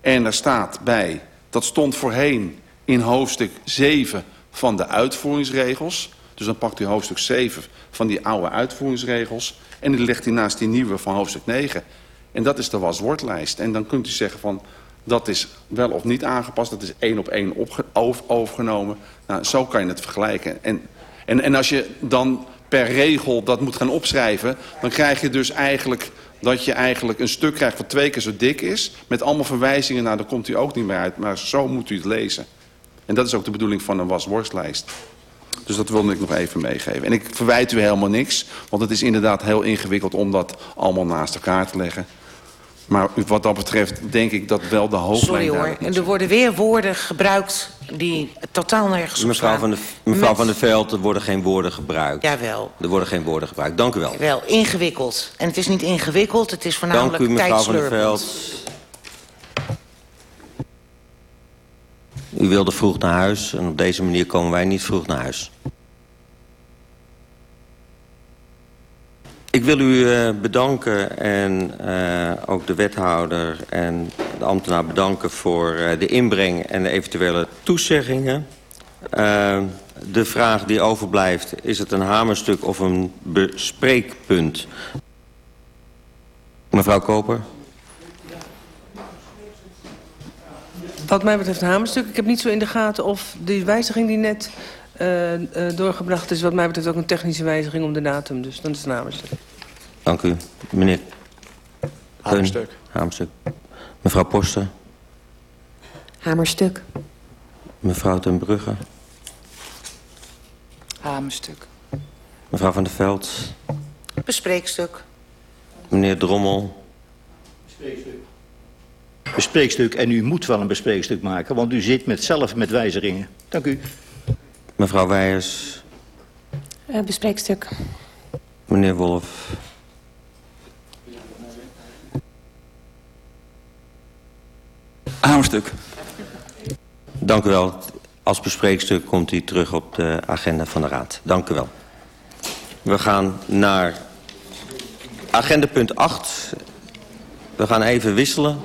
En er staat bij... dat stond voorheen in hoofdstuk 7 van de uitvoeringsregels... Dus dan pakt u hoofdstuk 7 van die oude uitvoeringsregels... en die legt hij naast die nieuwe van hoofdstuk 9. En dat is de waswortlijst. En dan kunt u zeggen van dat is wel of niet aangepast. Dat is één op één overgenomen. Nou, zo kan je het vergelijken. En, en, en als je dan per regel dat moet gaan opschrijven... dan krijg je dus eigenlijk dat je eigenlijk een stuk krijgt wat twee keer zo dik is... met allemaal verwijzingen, nou, daar komt u ook niet meer uit. Maar zo moet u het lezen. En dat is ook de bedoeling van een wasworstlijst. Dus dat wilde ik nog even meegeven. En ik verwijt u helemaal niks, want het is inderdaad heel ingewikkeld... om dat allemaal naast elkaar te leggen. Maar wat dat betreft denk ik dat wel de hoofdlijn... Sorry hoor, en er worden weer woorden gebruikt die totaal nergens op Mevrouw van, de, mevrouw Met... van der Veld, er worden geen woorden gebruikt. Jawel. Er worden geen woorden gebruikt. Dank u wel. Wel, ingewikkeld. En het is niet ingewikkeld, het is voornamelijk Dank u, mevrouw van der Veld. U wilde vroeg naar huis en op deze manier komen wij niet vroeg naar huis. Ik wil u uh, bedanken en uh, ook de wethouder en de ambtenaar bedanken voor uh, de inbreng en de eventuele toezeggingen. de vraag die overblijft, is het een hamerstuk of een bespreekpunt? Mevrouw Koper. Wat mij betreft een hamerstuk. Ik heb niet zo in de gaten of die wijziging die net uh, uh, doorgebracht is... wat mij betreft ook een technische wijziging om de datum. Dus dan is het een hamerstuk. Dank u. Meneer Hamerstuk. Hamerstuk. Mevrouw Poster. Hamerstuk. Mevrouw ten Brugge. Hamerstuk. Mevrouw van der Veld. Bespreekstuk. Meneer Drommel. Bespreekstuk. Bespreekstuk. En u moet wel een bespreekstuk maken, want u zit met zelf met wijzigingen. Dank u. Mevrouw Weijers. Uh, bespreekstuk. Meneer Wolf. Hamerstuk. Dank u wel. Als bespreekstuk komt hij terug op de agenda van de Raad. Dank u wel. We gaan naar agenda punt 8. We gaan even wisselen.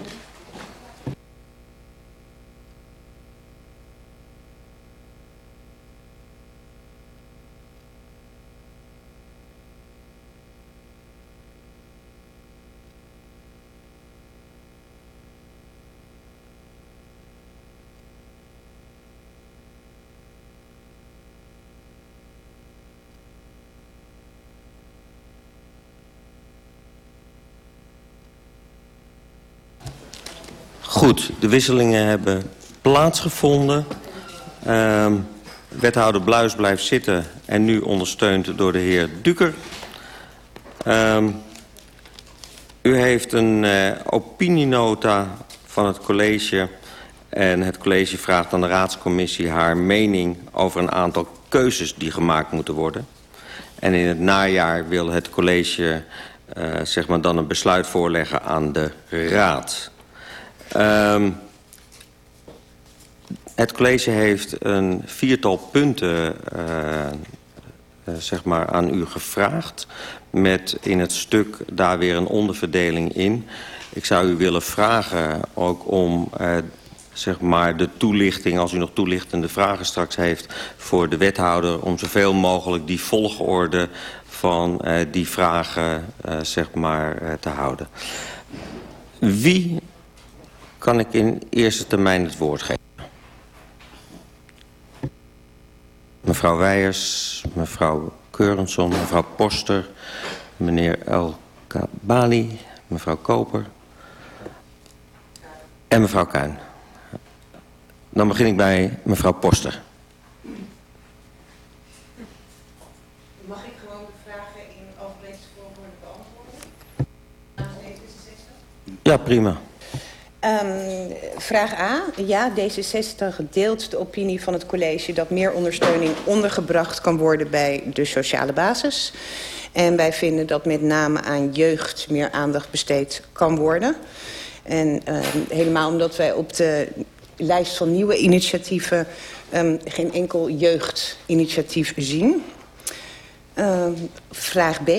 Goed, de wisselingen hebben plaatsgevonden. Uh, wethouder Bluis blijft zitten en nu ondersteund door de heer Duker. Uh, u heeft een uh, opinienota van het college... en het college vraagt aan de raadscommissie haar mening... over een aantal keuzes die gemaakt moeten worden. En in het najaar wil het college uh, zeg maar dan een besluit voorleggen aan de raad... Um, het college heeft een viertal punten uh, uh, zeg maar aan u gevraagd... met in het stuk daar weer een onderverdeling in. Ik zou u willen vragen ook om uh, zeg maar de toelichting... als u nog toelichtende vragen straks heeft voor de wethouder... om zoveel mogelijk die volgorde van die vragen zeg maar, te houden. Wie kan ik in eerste termijn het woord geven. Mevrouw Weijers, mevrouw Keurenson, mevrouw Poster, meneer El Kabali, mevrouw Koper en mevrouw Kuin. Dan begin ik bij mevrouw Poster. Mag ik gewoon de vragen in alfabetische volgorde beantwoorden? Ja, prima. Um, vraag A. Ja, D66 deelt de opinie van het college... dat meer ondersteuning ondergebracht kan worden bij de sociale basis. En wij vinden dat met name aan jeugd meer aandacht besteed kan worden. En um, helemaal omdat wij op de lijst van nieuwe initiatieven... Um, geen enkel jeugdinitiatief zien. vraag B.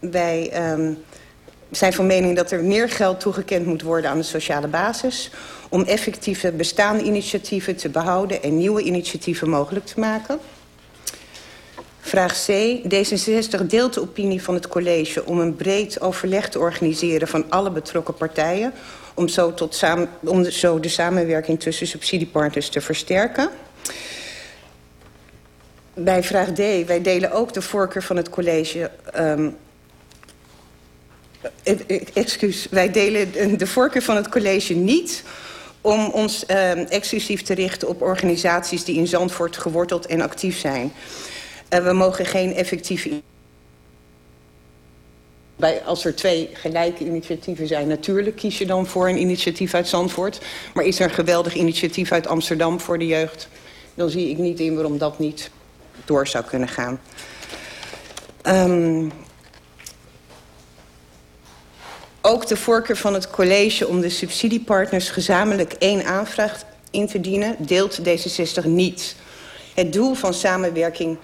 Wij zijn van mening dat er meer geld toegekend moet worden aan de sociale basis... om effectieve bestaande initiatieven te behouden en nieuwe initiatieven mogelijk te maken. Vraag C. D66 deelt de opinie van het college om een breed overleg te organiseren van alle betrokken partijen om zo, tot samen, om zo de samenwerking tussen subsidiepartners te versterken. Bij vraag D, wij delen ook de voorkeur van het college... Um, excuus, wij delen de voorkeur van het college niet om ons um, exclusief te richten op organisaties die in Zandvoort geworteld en actief zijn. Uh, we mogen geen effectieve bij, als er twee gelijke initiatieven zijn... natuurlijk kies je dan voor een initiatief uit Zandvoort. Maar is er een geweldig initiatief uit Amsterdam voor de jeugd... dan zie ik niet in waarom dat niet door zou kunnen gaan. Um, ook de voorkeur van het college om de subsidiepartners gezamenlijk één aanvraag in te dienen... deelt D66 niet. Het doel van samenwerking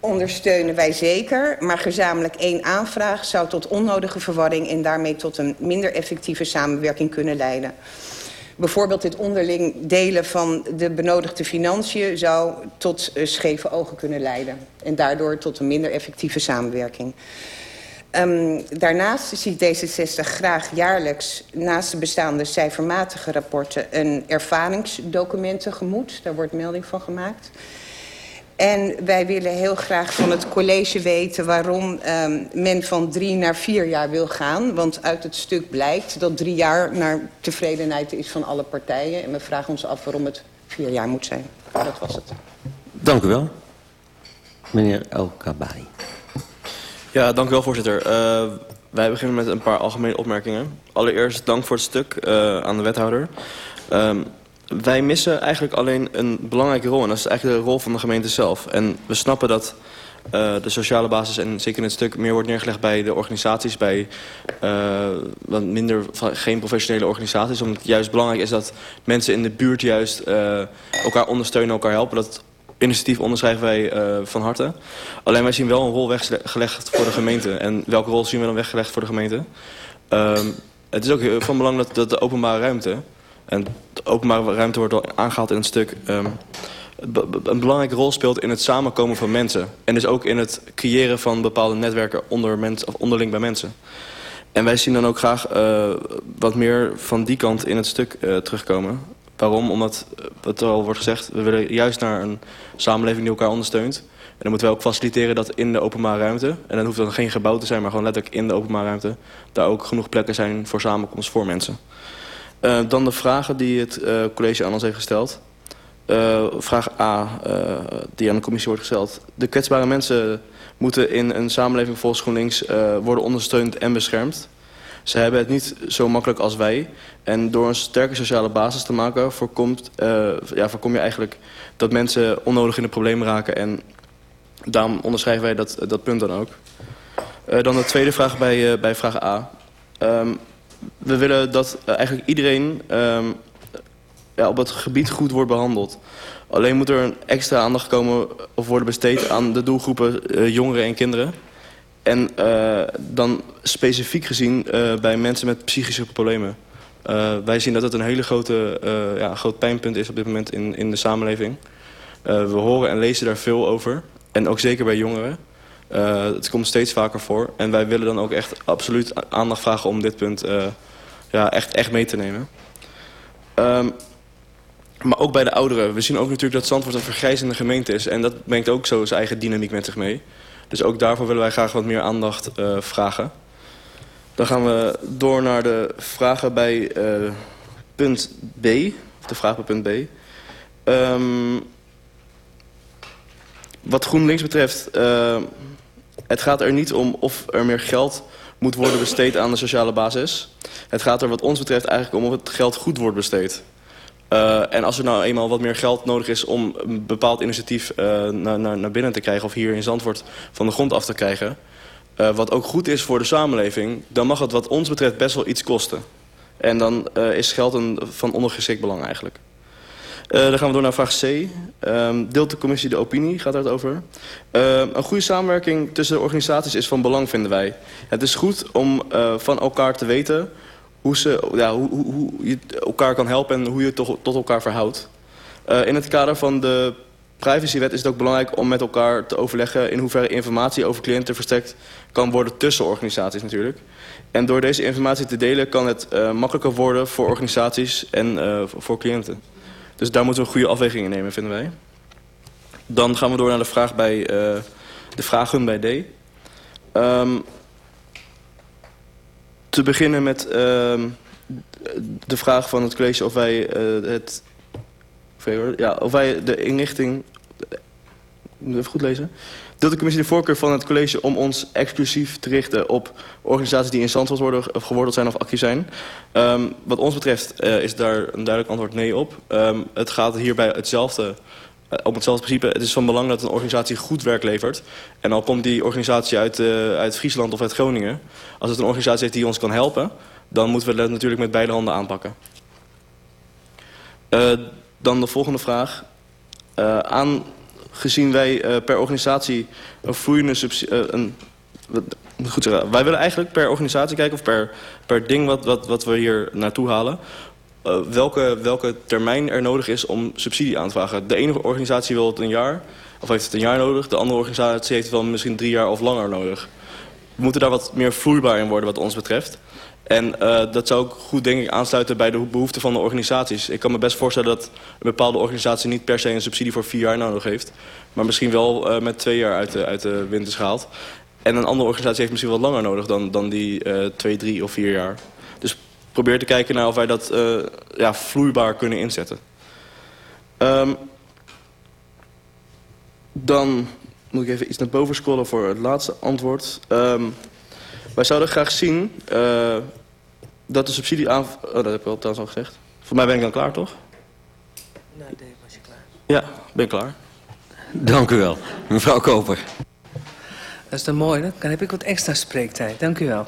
ondersteunen wij zeker, maar gezamenlijk één aanvraag zou tot onnodige verwarring en daarmee tot een minder effectieve samenwerking kunnen leiden. Bijvoorbeeld het onderling delen van de benodigde financiën zou tot uh, scheve ogen kunnen leiden. En daardoor tot een minder effectieve samenwerking. Um, daarnaast ziet D66 graag jaarlijks naast de bestaande cijfermatige rapporten een ervaringsdocument tegemoet. Daar wordt melding van gemaakt. En wij willen heel graag van het college weten waarom um, men van drie naar vier jaar wil gaan. Want uit het stuk blijkt dat drie jaar naar tevredenheid is van alle partijen. En we vragen ons af waarom het vier jaar moet zijn. Dat was het. Dank u wel. Meneer El Kabari. Ja, dank u wel, voorzitter. Uh, wij beginnen met een paar algemene opmerkingen. Allereerst dank voor het stuk uh, aan de wethouder. Um, wij missen eigenlijk alleen een belangrijke rol. En dat is eigenlijk de rol van de gemeente zelf. En we snappen dat uh, de sociale basis en zeker in het stuk meer wordt neergelegd bij de organisaties, bij wat minder geen professionele organisaties. Omdat het juist belangrijk is dat mensen in de buurt juist elkaar ondersteunen, elkaar helpen. Dat initiatief onderschrijven wij van harte. Alleen wij zien wel een rol weggelegd voor de gemeente. En welke rol zien we dan weggelegd voor de gemeente? Ehm, het is ook van belang dat, de openbare ruimte en de openbare ruimte wordt al aangehaald in het stuk... Um, een belangrijke rol speelt in het samenkomen van mensen. En dus ook in het creëren van bepaalde netwerken onder of onderling bij mensen. En wij zien dan ook graag uh, wat meer van die kant in het stuk uh, terugkomen. Waarom? Omdat, uh, wat er al wordt gezegd, we willen juist naar een samenleving die elkaar ondersteunt. En dan moeten we ook faciliteren dat in de openbare ruimte... en dan hoeft dan geen gebouw te zijn, maar gewoon letterlijk in de openbare ruimte... daar ook genoeg plekken zijn voor samenkomst voor mensen. Uh, dan de vragen die het uh, college aan ons heeft gesteld. Vraag A, die aan de commissie wordt gesteld. De kwetsbare mensen moeten in een samenleving volgens GroenLinks worden ondersteund en beschermd. Ze hebben het niet zo makkelijk als wij. En door een sterke sociale basis te maken voorkomt, ja, voorkom je eigenlijk dat mensen onnodig in de problemen raken. En daarom onderschrijven wij dat, dat punt dan ook. dan de tweede vraag bij, bij vraag A. Um, we willen dat eigenlijk iedereen um, ja, op het gebied goed wordt behandeld. Alleen moet er extra aandacht komen of worden besteed aan de doelgroepen jongeren en kinderen. En uh, dan specifiek gezien bij mensen met psychische problemen. wij zien dat het een hele grote ja, groot pijnpunt is op dit moment in, in de samenleving. we horen en lezen daar veel over. En ook zeker bij jongeren. Het komt steeds vaker voor. En wij willen dan ook echt absoluut aandacht vragen om dit punt ja, echt, echt mee te nemen. Um, maar ook bij de ouderen. We zien ook natuurlijk dat Zandvoort een vergrijzende gemeente is. En dat brengt ook zo zijn eigen dynamiek met zich mee. Dus ook daarvoor willen wij graag wat meer aandacht uh, vragen. Dan gaan we door naar de vragen bij punt B. De vraag bij punt B. Um, wat GroenLinks betreft het gaat er niet om of er meer geld moet worden besteed aan de sociale basis. Het gaat er wat ons betreft eigenlijk om of het geld goed wordt besteed. Uh, en als er nou eenmaal wat meer geld nodig is om een bepaald initiatief uh, naar, naar, naar binnen te krijgen... of hier in Zandvoort van de grond af te krijgen... Uh, wat ook goed is voor de samenleving... dan mag het wat ons betreft best wel iets kosten. En dan is geld een, van ondergeschikt belang eigenlijk. Dan gaan we door naar vraag C. Um, deelt de commissie de opinie? Gaat het over? Uh, een goede samenwerking tussen de organisaties is van belang, vinden wij. Het is goed om van elkaar te weten hoe, ze, ja, hoe, hoe, je elkaar kan helpen en hoe je toch tot elkaar verhoudt. in het kader van de privacywet is het ook belangrijk om met elkaar te overleggen... in hoeverre informatie over cliënten verstrekt kan worden tussen organisaties natuurlijk. En door deze informatie te delen kan het uh, makkelijker worden voor organisaties en uh, voor cliënten. Dus daar moeten we goede afweging in nemen, vinden wij. Dan gaan we door naar de vraag bij de vragen bij D. Um, te beginnen met uh, de vraag van het college of wij uh, het ja, of wij de inrichting even goed lezen deelt de commissie de voorkeur van het college om ons exclusief te richten op organisaties die in Zandvoort worden of geworden zijn of actief zijn. Um, wat ons betreft uh, is daar een duidelijk antwoord nee op. Um, het gaat hierbij hetzelfde, uh, om hetzelfde principe. Het is van belang dat een organisatie goed werk levert. En al komt die organisatie uit, uh, uit Friesland of uit Groningen. Als het een organisatie heeft die ons kan helpen, dan moeten we dat natuurlijk met beide handen aanpakken. dan de volgende vraag. aan gezien wij uh, per organisatie een vloeiende subsidie... Uh, een, goed zeggen, wij willen eigenlijk per organisatie kijken... of per, per ding wat, wat, wat we hier naartoe halen... Uh, welke, welke termijn er nodig is om subsidie aan te vragen. De ene organisatie wil het een jaar, of heeft het een jaar nodig. De andere organisatie heeft het wel misschien drie jaar of langer nodig. We moeten daar wat meer vloeibaar in worden wat ons betreft. En uh, dat zou ook goed denk ik aansluiten bij de behoeften van de organisaties. Ik kan me best voorstellen dat een bepaalde organisatie niet per se een subsidie voor vier jaar nodig heeft. Maar misschien wel uh, met twee jaar uit de, uit de wind is gehaald. En een andere organisatie heeft misschien wat langer nodig dan, dan die twee, drie of vier jaar. Probeer te kijken naar of wij dat ja, vloeibaar kunnen inzetten. Um, dan moet ik even iets naar boven scrollen voor het laatste antwoord. Um, wij zouden graag zien uh, dat de subsidie aan... Oh, dat heb ik wel trouwens al gezegd. Voor mij ben ik dan klaar, toch? Nou, Dave, was je klaar? Ja, ben ik klaar. Dank u wel. Mevrouw Koper. Dat is dan mooi, dan heb ik wat extra spreektijd. Dank u wel.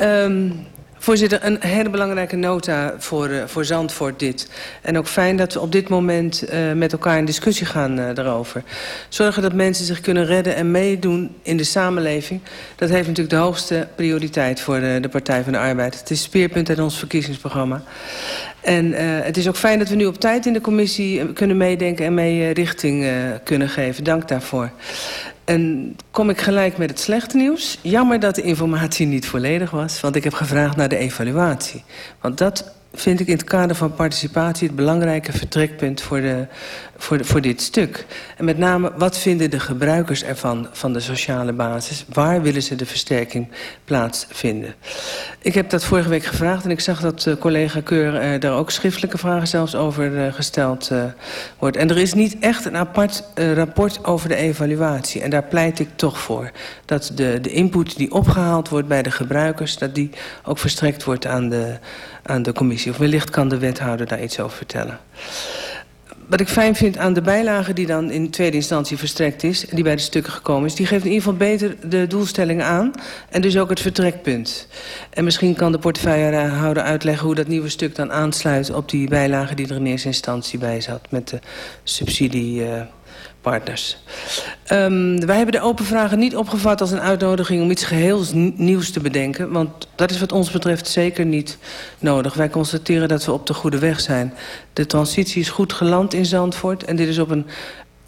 Um, Voorzitter, een hele belangrijke nota voor, uh, voor Zandvoort dit. En ook fijn dat we op dit moment uh, met elkaar in discussie gaan uh, daarover. Zorgen dat mensen zich kunnen redden en meedoen in de samenleving. Dat heeft natuurlijk de hoogste prioriteit voor de, de Partij van de Arbeid. Het is speerpunt uit ons verkiezingsprogramma. En het is ook fijn dat we nu op tijd in de commissie kunnen meedenken en mee richting kunnen geven. Dank daarvoor. En kom ik gelijk met het slechte nieuws. Jammer dat de informatie niet volledig was, want ik heb gevraagd naar de evaluatie. Want dat vind ik in het kader van participatie het belangrijke vertrekpunt voor, de, voor, voor dit stuk. En met name, wat vinden de gebruikers ervan, van de sociale basis? Waar willen ze de versterking plaatsvinden? Ik heb dat vorige week gevraagd en ik zag dat uh, collega Keur uh, daar ook schriftelijke vragen zelfs over uh, gesteld wordt. En er is niet echt een apart rapport over de evaluatie. En daar pleit ik toch voor. Dat de, de input die opgehaald wordt bij de gebruikers, dat die ook verstrekt wordt aan de aan de commissie. Of wellicht kan de wethouder daar iets over vertellen. Wat ik fijn vind aan de bijlage die dan in tweede instantie verstrekt is... die bij de stukken gekomen is... die geeft in ieder geval beter de doelstelling aan... en dus ook het vertrekpunt. En misschien kan de portefeuillehouder uitleggen... hoe dat nieuwe stuk dan aansluit op die bijlage... die er in eerste instantie bij zat met de subsidie... Uh, partners. Um, wij hebben de open vragen niet opgevat als een uitnodiging om iets geheel nieuws te bedenken. Want dat is wat ons betreft zeker niet nodig. Wij constateren dat we op de goede weg zijn. De transitie is goed geland in Zandvoort. En dit is op een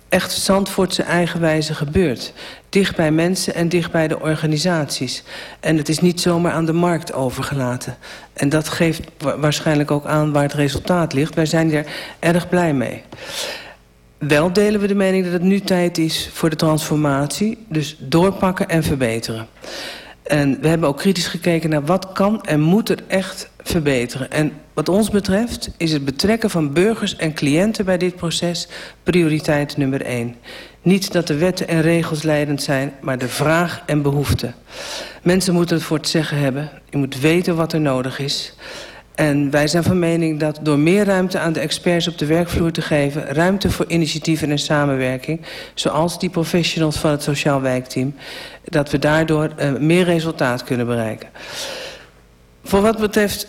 echt Zandvoortse eigen wijze gebeurd. Dicht bij mensen en dicht bij de organisaties. En het is niet zomaar aan de markt overgelaten. En dat geeft waarschijnlijk ook aan waar het resultaat ligt. Wij zijn er erg blij mee. Wel delen we de mening dat het nu tijd is voor de transformatie. Dus doorpakken en verbeteren. En we hebben ook kritisch gekeken naar wat kan en moet er echt verbeteren. En wat ons betreft is het betrekken van burgers en cliënten bij dit proces prioriteit nummer één. Niet dat de wetten en regels leidend zijn, maar de vraag en behoefte. Mensen moeten het voor het zeggen hebben. Je moet weten wat er nodig is. En wij zijn van mening dat door meer ruimte aan de experts op de werkvloer te geven... ruimte voor initiatieven en samenwerking... zoals die professionals van het Sociaal Wijkteam... dat we daardoor uh, meer resultaat kunnen bereiken. Voor wat betreft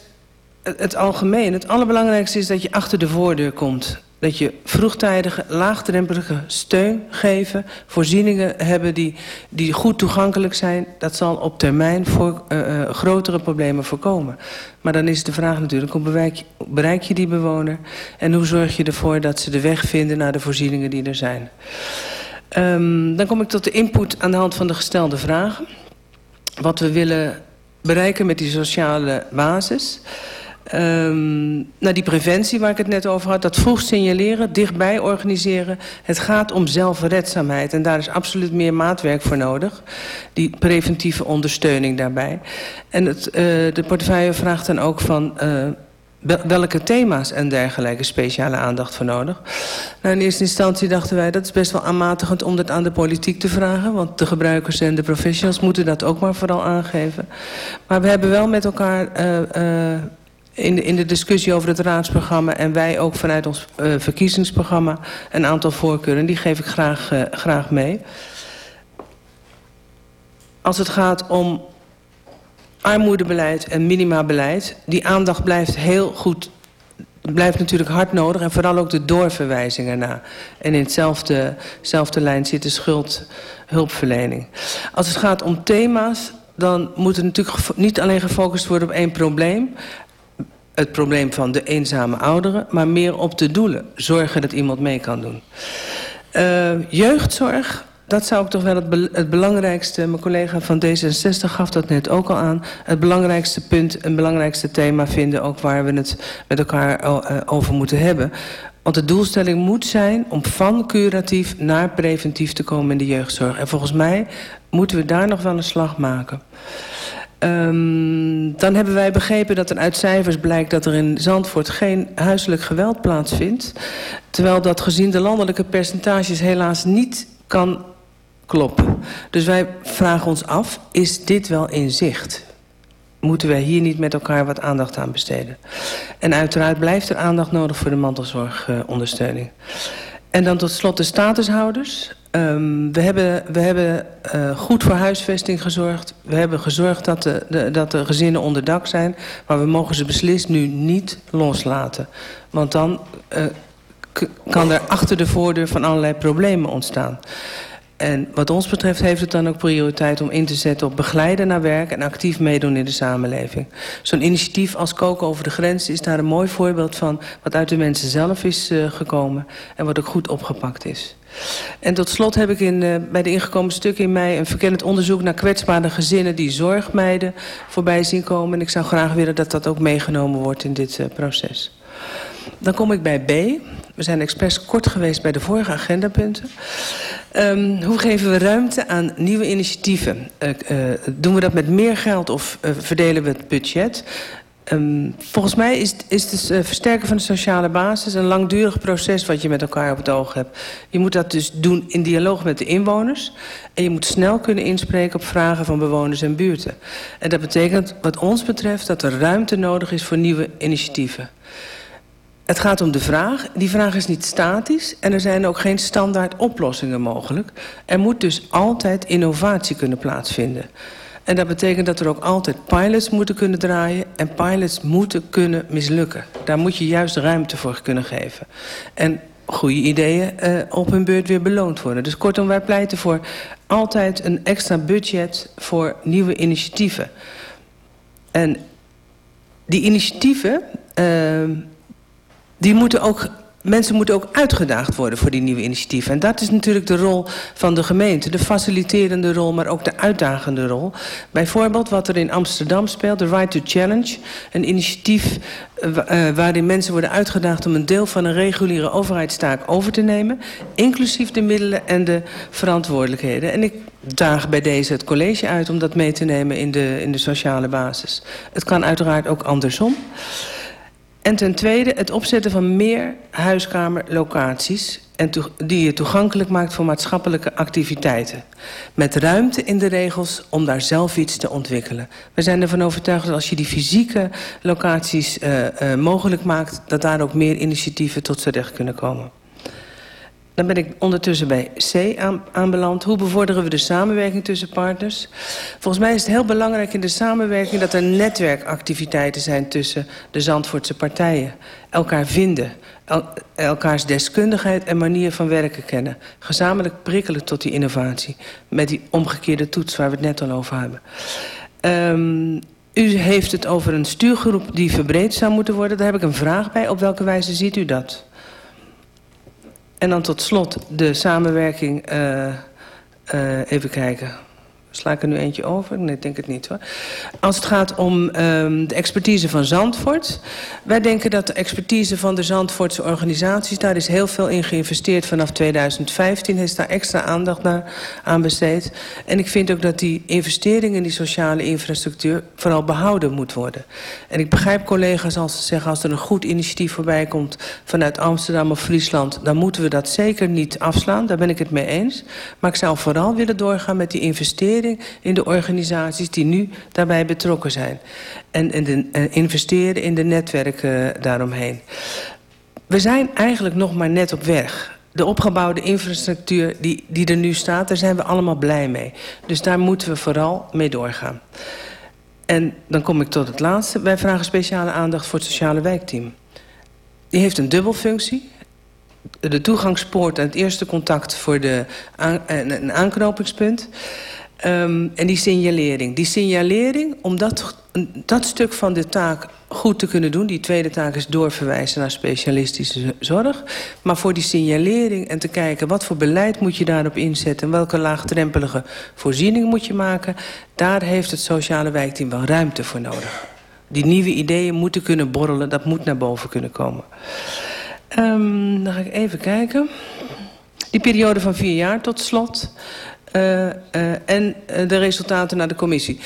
het, het algemeen, het allerbelangrijkste is dat je achter de voordeur komt. Dat je vroegtijdige, laagdrempelige steun geven... voorzieningen hebben die, die goed toegankelijk zijn... dat zal op termijn voor, uh, uh, grotere problemen voorkomen. Maar dan is de vraag natuurlijk, hoe bereik, bereik je die bewoner... en hoe zorg je ervoor dat ze de weg vinden naar de voorzieningen die er zijn. Um, dan kom ik tot de input aan de hand van de gestelde vragen. Wat we willen bereiken met die sociale basis... Um, die preventie waar ik het net over had, dat vroeg signaleren, dichtbij organiseren. Het gaat om zelfredzaamheid en daar is absoluut meer maatwerk voor nodig. Die preventieve ondersteuning daarbij. En het, uh, de portefeuille vraagt dan ook van... Uh, welke thema's en dergelijke speciale aandacht voor nodig. Nou, in eerste instantie dachten wij dat is best wel aanmatigend om dat aan de politiek te vragen. Want de gebruikers en de professionals moeten dat ook maar vooral aangeven. Maar we hebben wel met elkaar... Uh, in de, in de discussie over het raadsprogramma... en wij ook vanuit ons uh, verkiezingsprogramma een aantal voorkeuren. Die geef ik graag, uh, graag mee. Als het gaat om armoedebeleid en minimabeleid... die aandacht blijft heel goed blijft natuurlijk hard nodig. En vooral ook de doorverwijzingen na. En in hetzelfde, lijn zit de schuldhulpverlening. Als het gaat om thema's, dan moet het natuurlijk niet alleen gefocust worden op één probleem het probleem van de eenzame ouderen... maar meer op de doelen. Zorgen dat iemand mee kan doen. Uh, jeugdzorg, dat zou ik toch wel het, het, belangrijkste... mijn collega van D66 gaf dat net ook al aan... het belangrijkste punt, een belangrijkste thema vinden... ook waar we het met elkaar uh, over moeten hebben. Want de doelstelling moet zijn om van curatief naar preventief te komen in de jeugdzorg. En volgens mij moeten we daar nog wel een slag maken. Um, dan hebben wij begrepen dat er uit cijfers blijkt dat er in Zandvoort geen huiselijk geweld plaatsvindt. Terwijl dat gezien de landelijke percentages helaas niet kan kloppen. Dus wij vragen ons af, is dit wel in zicht? Moeten wij hier niet met elkaar wat aandacht aan besteden? En uiteraard blijft er aandacht nodig voor de mantelzorgondersteuning. En dan tot slot de statushouders. Um, we hebben, we hebben uh, goed voor huisvesting gezorgd. We hebben gezorgd dat de, dat de gezinnen onder dak zijn. Maar we mogen ze beslist nu niet loslaten. Want dan uh, kan er achter de voordeur van allerlei problemen ontstaan. En wat ons betreft heeft het dan ook prioriteit om in te zetten op begeleiden naar werk en actief meedoen in de samenleving. Zo'n initiatief als Koken over de grens is daar een mooi voorbeeld van wat uit de mensen zelf is uh, gekomen en wat ook goed opgepakt is. En tot slot heb ik in, uh, bij de ingekomen stukken in mei een verkennend onderzoek naar kwetsbare gezinnen die zorgmeiden voorbij zien komen. En ik zou graag willen dat dat ook meegenomen wordt in dit uh, proces. Dan kom ik bij B. We zijn expres kort geweest bij de vorige agendapunten. Um, hoe geven we ruimte aan nieuwe initiatieven? Uh, doen we dat met meer geld of uh, verdelen we het budget? Um, volgens mij is, is het uh, versterken van de sociale basis een langdurig proces wat je met elkaar op het oog hebt. Je moet dat dus doen in dialoog met de inwoners. En je moet snel kunnen inspreken op vragen van bewoners en buurten. En dat betekent wat ons betreft dat er ruimte nodig is voor nieuwe initiatieven. Het gaat om de vraag. Die vraag is niet statisch en er zijn ook geen standaard oplossingen mogelijk. Er moet dus altijd innovatie kunnen plaatsvinden. En dat betekent dat er ook altijd pilots moeten kunnen draaien... en pilots moeten kunnen mislukken. Daar moet je juist ruimte voor kunnen geven. En goede ideeën uh, op hun beurt weer beloond worden. Dus kortom, wij pleiten voor altijd een extra budget voor nieuwe initiatieven. En die initiatieven... Uh, die moeten ook, mensen moeten ook uitgedaagd worden voor die nieuwe initiatieven. En dat is natuurlijk de rol van de gemeente. De faciliterende rol, maar ook de uitdagende rol. Bijvoorbeeld wat er in Amsterdam speelt, de Right to Challenge. Een initiatief uh, waarin mensen worden uitgedaagd om een deel van een reguliere overheidstaak over te nemen. Inclusief de middelen en de verantwoordelijkheden. En ik daag bij deze het college uit om dat mee te nemen in de, in de sociale basis. Het kan uiteraard ook andersom. En ten tweede het opzetten van meer huiskamerlocaties... En die je toegankelijk maakt voor maatschappelijke activiteiten. Met ruimte in de regels om daar zelf iets te ontwikkelen. We zijn ervan overtuigd dat als je die fysieke locaties uh, uh, mogelijk maakt... dat daar ook meer initiatieven tot z'n recht kunnen komen. Dan ben ik ondertussen bij C aanbeland. Hoe bevorderen we de samenwerking tussen partners? Volgens mij is het heel belangrijk in de samenwerking... dat er netwerkactiviteiten zijn tussen de Zandvoortse partijen. Elkaar vinden, elkaars deskundigheid en manier van werken kennen. Gezamenlijk prikkelen tot die innovatie. Met die omgekeerde toets waar we het net al over hebben. Um, u heeft het over een stuurgroep die verbreed zou moeten worden. Daar heb ik een vraag bij. Op welke wijze ziet u dat? En dan tot slot de samenwerking... Uh, uh, even kijken. Sla ik er nu eentje over? Nee, ik denk het niet hoor. Als het gaat om um, de expertise van Zandvoort. Wij denken dat de expertise van de Zandvoortse organisaties... daar is heel veel in geïnvesteerd vanaf 2015. Is daar extra aandacht naar aan besteed. En ik vind ook dat die investering in die sociale infrastructuur... vooral behouden moet worden. En ik begrijp collega's als ze zeggen... als er een goed initiatief voorbij komt vanuit Amsterdam of Friesland... dan moeten we dat zeker niet afslaan. Daar ben ik het mee eens. Maar ik zou vooral willen doorgaan met die investering in de organisaties die nu daarbij betrokken zijn. En, en de, uh, investeren in de netwerken uh, daaromheen. We zijn eigenlijk nog maar net op weg. De opgebouwde infrastructuur die, die er nu staat, daar zijn we allemaal blij mee. Dus daar moeten we vooral mee doorgaan. En dan kom ik tot het laatste. Wij vragen speciale aandacht voor het sociale wijkteam. Die heeft een dubbelfunctie de toegangspoort en het eerste contact voor de een aanknopingspunt. Um, en die signalering. Die signalering, om dat, dat stuk van de taak goed te kunnen doen... die tweede taak is doorverwijzen naar specialistische zorg... maar voor die signalering en te kijken... wat voor beleid moet je daarop inzetten... welke laagdrempelige voorziening moet je maken... daar heeft het sociale wijkteam wel ruimte voor nodig. Die nieuwe ideeën moeten kunnen borrelen, dat moet naar boven kunnen komen. Um, dan ga ik even kijken. Die periode van vier jaar tot slot... Uh, uh, en uh, de resultaten naar de commissie.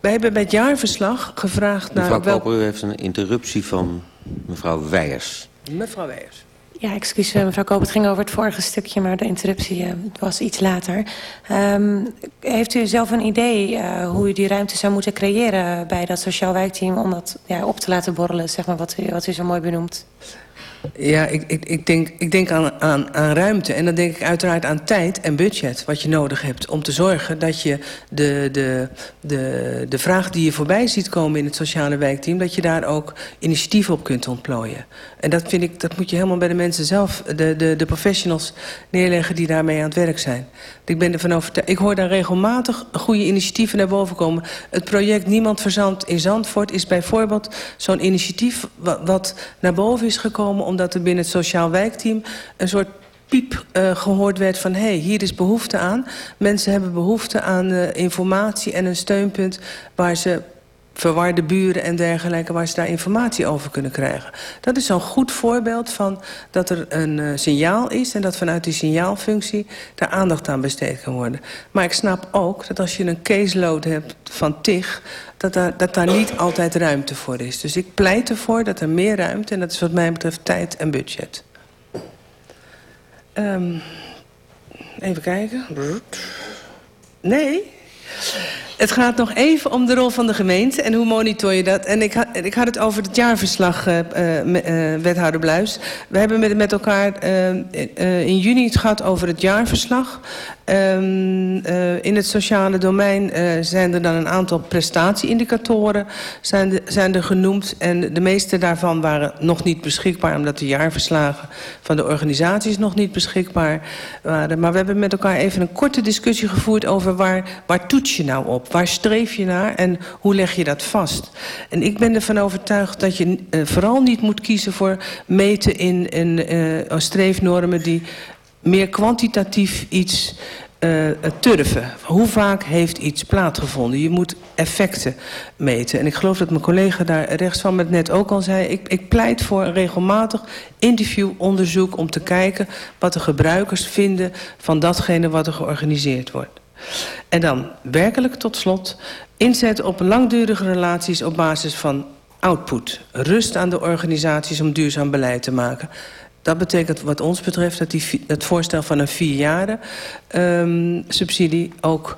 Wij hebben bij het jaarverslag gevraagd naar... Mevrouw Koper, u heeft een interruptie van mevrouw Weijers. Mevrouw Weijers. Ja, excuus mevrouw Koop. Het ging over het vorige stukje, maar de interruptie uh, was iets later. Um, heeft u zelf een idee uh, hoe u die ruimte zou moeten creëren bij dat sociaal wijkteam... om dat ja, op te laten borrelen, zeg maar, wat u, wat u zo mooi benoemt? Ja, ik, ik, ik, denk, ik denk aan, aan, aan ruimte. En dan denk ik uiteraard aan tijd en budget wat je nodig hebt... om te zorgen dat je de, de, de, de vraag die je voorbij ziet komen in het sociale wijkteam... dat je daar ook initiatief op kunt ontplooien. En dat, vind ik, dat moet je helemaal bij de mensen zelf, de, de, de professionals neerleggen... die daarmee aan het werk zijn. Ik ben ervan overtuigd. Ik hoor daar regelmatig goede initiatieven naar boven komen. Het project Niemand Verzand in Zandvoort is bijvoorbeeld zo'n initiatief... Wat naar boven is gekomen omdat er binnen het sociaal wijkteam... een soort piep uh, gehoord werd van... hé, hey, hier is behoefte aan. Mensen hebben behoefte aan uh, informatie en een steunpunt... waar ze verwarde buren en dergelijke... waar ze daar informatie over kunnen krijgen. Dat is zo'n goed voorbeeld van dat er een uh, signaal is... en dat vanuit die signaalfunctie daar aandacht aan besteed kan worden. Maar ik snap ook dat als je een caseload hebt van TIG... Dat daar, dat daar niet altijd ruimte voor is. Dus ik pleit ervoor dat er meer ruimte... en dat is wat mij betreft tijd en budget. Um, even kijken. Nee... Het gaat nog even om de rol van de gemeente en hoe monitor je dat. En ik, had, ik had het over het jaarverslag, uh, uh, wethouder Bluis. We hebben met, met elkaar in juni het gehad over het jaarverslag. Uh, in het sociale domein zijn er dan een aantal prestatieindicatoren zijn, zijn er genoemd. En de meeste daarvan waren nog niet beschikbaar... omdat de jaarverslagen van de organisaties nog niet beschikbaar waren. Maar we hebben met elkaar even een korte discussie gevoerd... over waar, waar toets je nou op? Waar streef je naar en hoe leg je dat vast? En ik ben ervan overtuigd dat je uh, vooral niet moet kiezen voor meten in, in uh, streefnormen... die meer kwantitatief iets uh, turven. Hoe vaak heeft iets plaatsgevonden? Je moet effecten meten. En ik geloof dat mijn collega daar rechts van het net ook al zei... ik, ik pleit voor een regelmatig interviewonderzoek... om te kijken wat de gebruikers vinden van datgene wat er georganiseerd wordt. En dan werkelijk tot slot inzet op langdurige relaties op basis van output. Rust aan de organisaties om duurzaam beleid te maken. Dat betekent wat ons betreft dat die, het voorstel van een vier jaren um, subsidie ook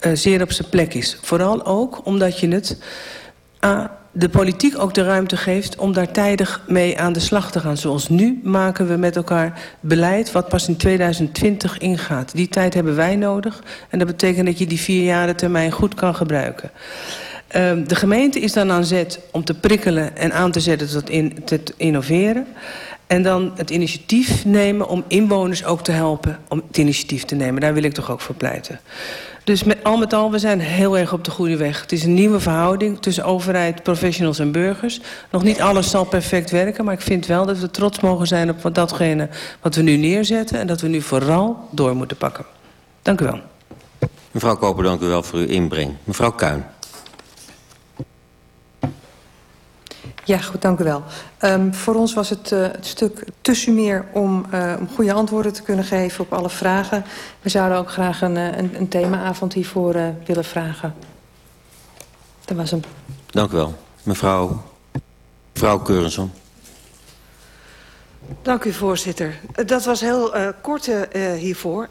uh, zeer op zijn plek is. Vooral ook omdat je het... A, de politiek ook de ruimte geeft om daar tijdig mee aan de slag te gaan. Zoals nu maken we met elkaar beleid wat pas in 2020 ingaat. Die tijd hebben wij nodig en dat betekent dat je die vier jaren termijn goed kan gebruiken. Uh, de gemeente is dan aan zet om te prikkelen en aan te zetten tot te innoveren. En dan het initiatief nemen om inwoners ook te helpen om het initiatief te nemen. Daar wil ik toch ook voor pleiten. Dus met, al met al, we zijn heel erg op de goede weg. Het is een nieuwe verhouding tussen overheid, professionals en burgers. Nog niet alles zal perfect werken, maar ik vind wel dat we trots mogen zijn op datgene wat we nu neerzetten. En dat we nu vooral door moeten pakken. Dank u wel. Mevrouw Koper, dank u wel voor uw inbreng. Mevrouw Kuin. Ja, goed, dank u wel. Um, voor ons was het, uh, het stuk te summeer om, uh, om goede antwoorden te kunnen geven op alle vragen. We zouden ook graag een, uh, een, een themaavond hiervoor uh, willen vragen. Dat was hem. Dank u wel. Mevrouw, mevrouw Keurenson. Dank u, voorzitter. Dat was heel uh, kort uh, hiervoor.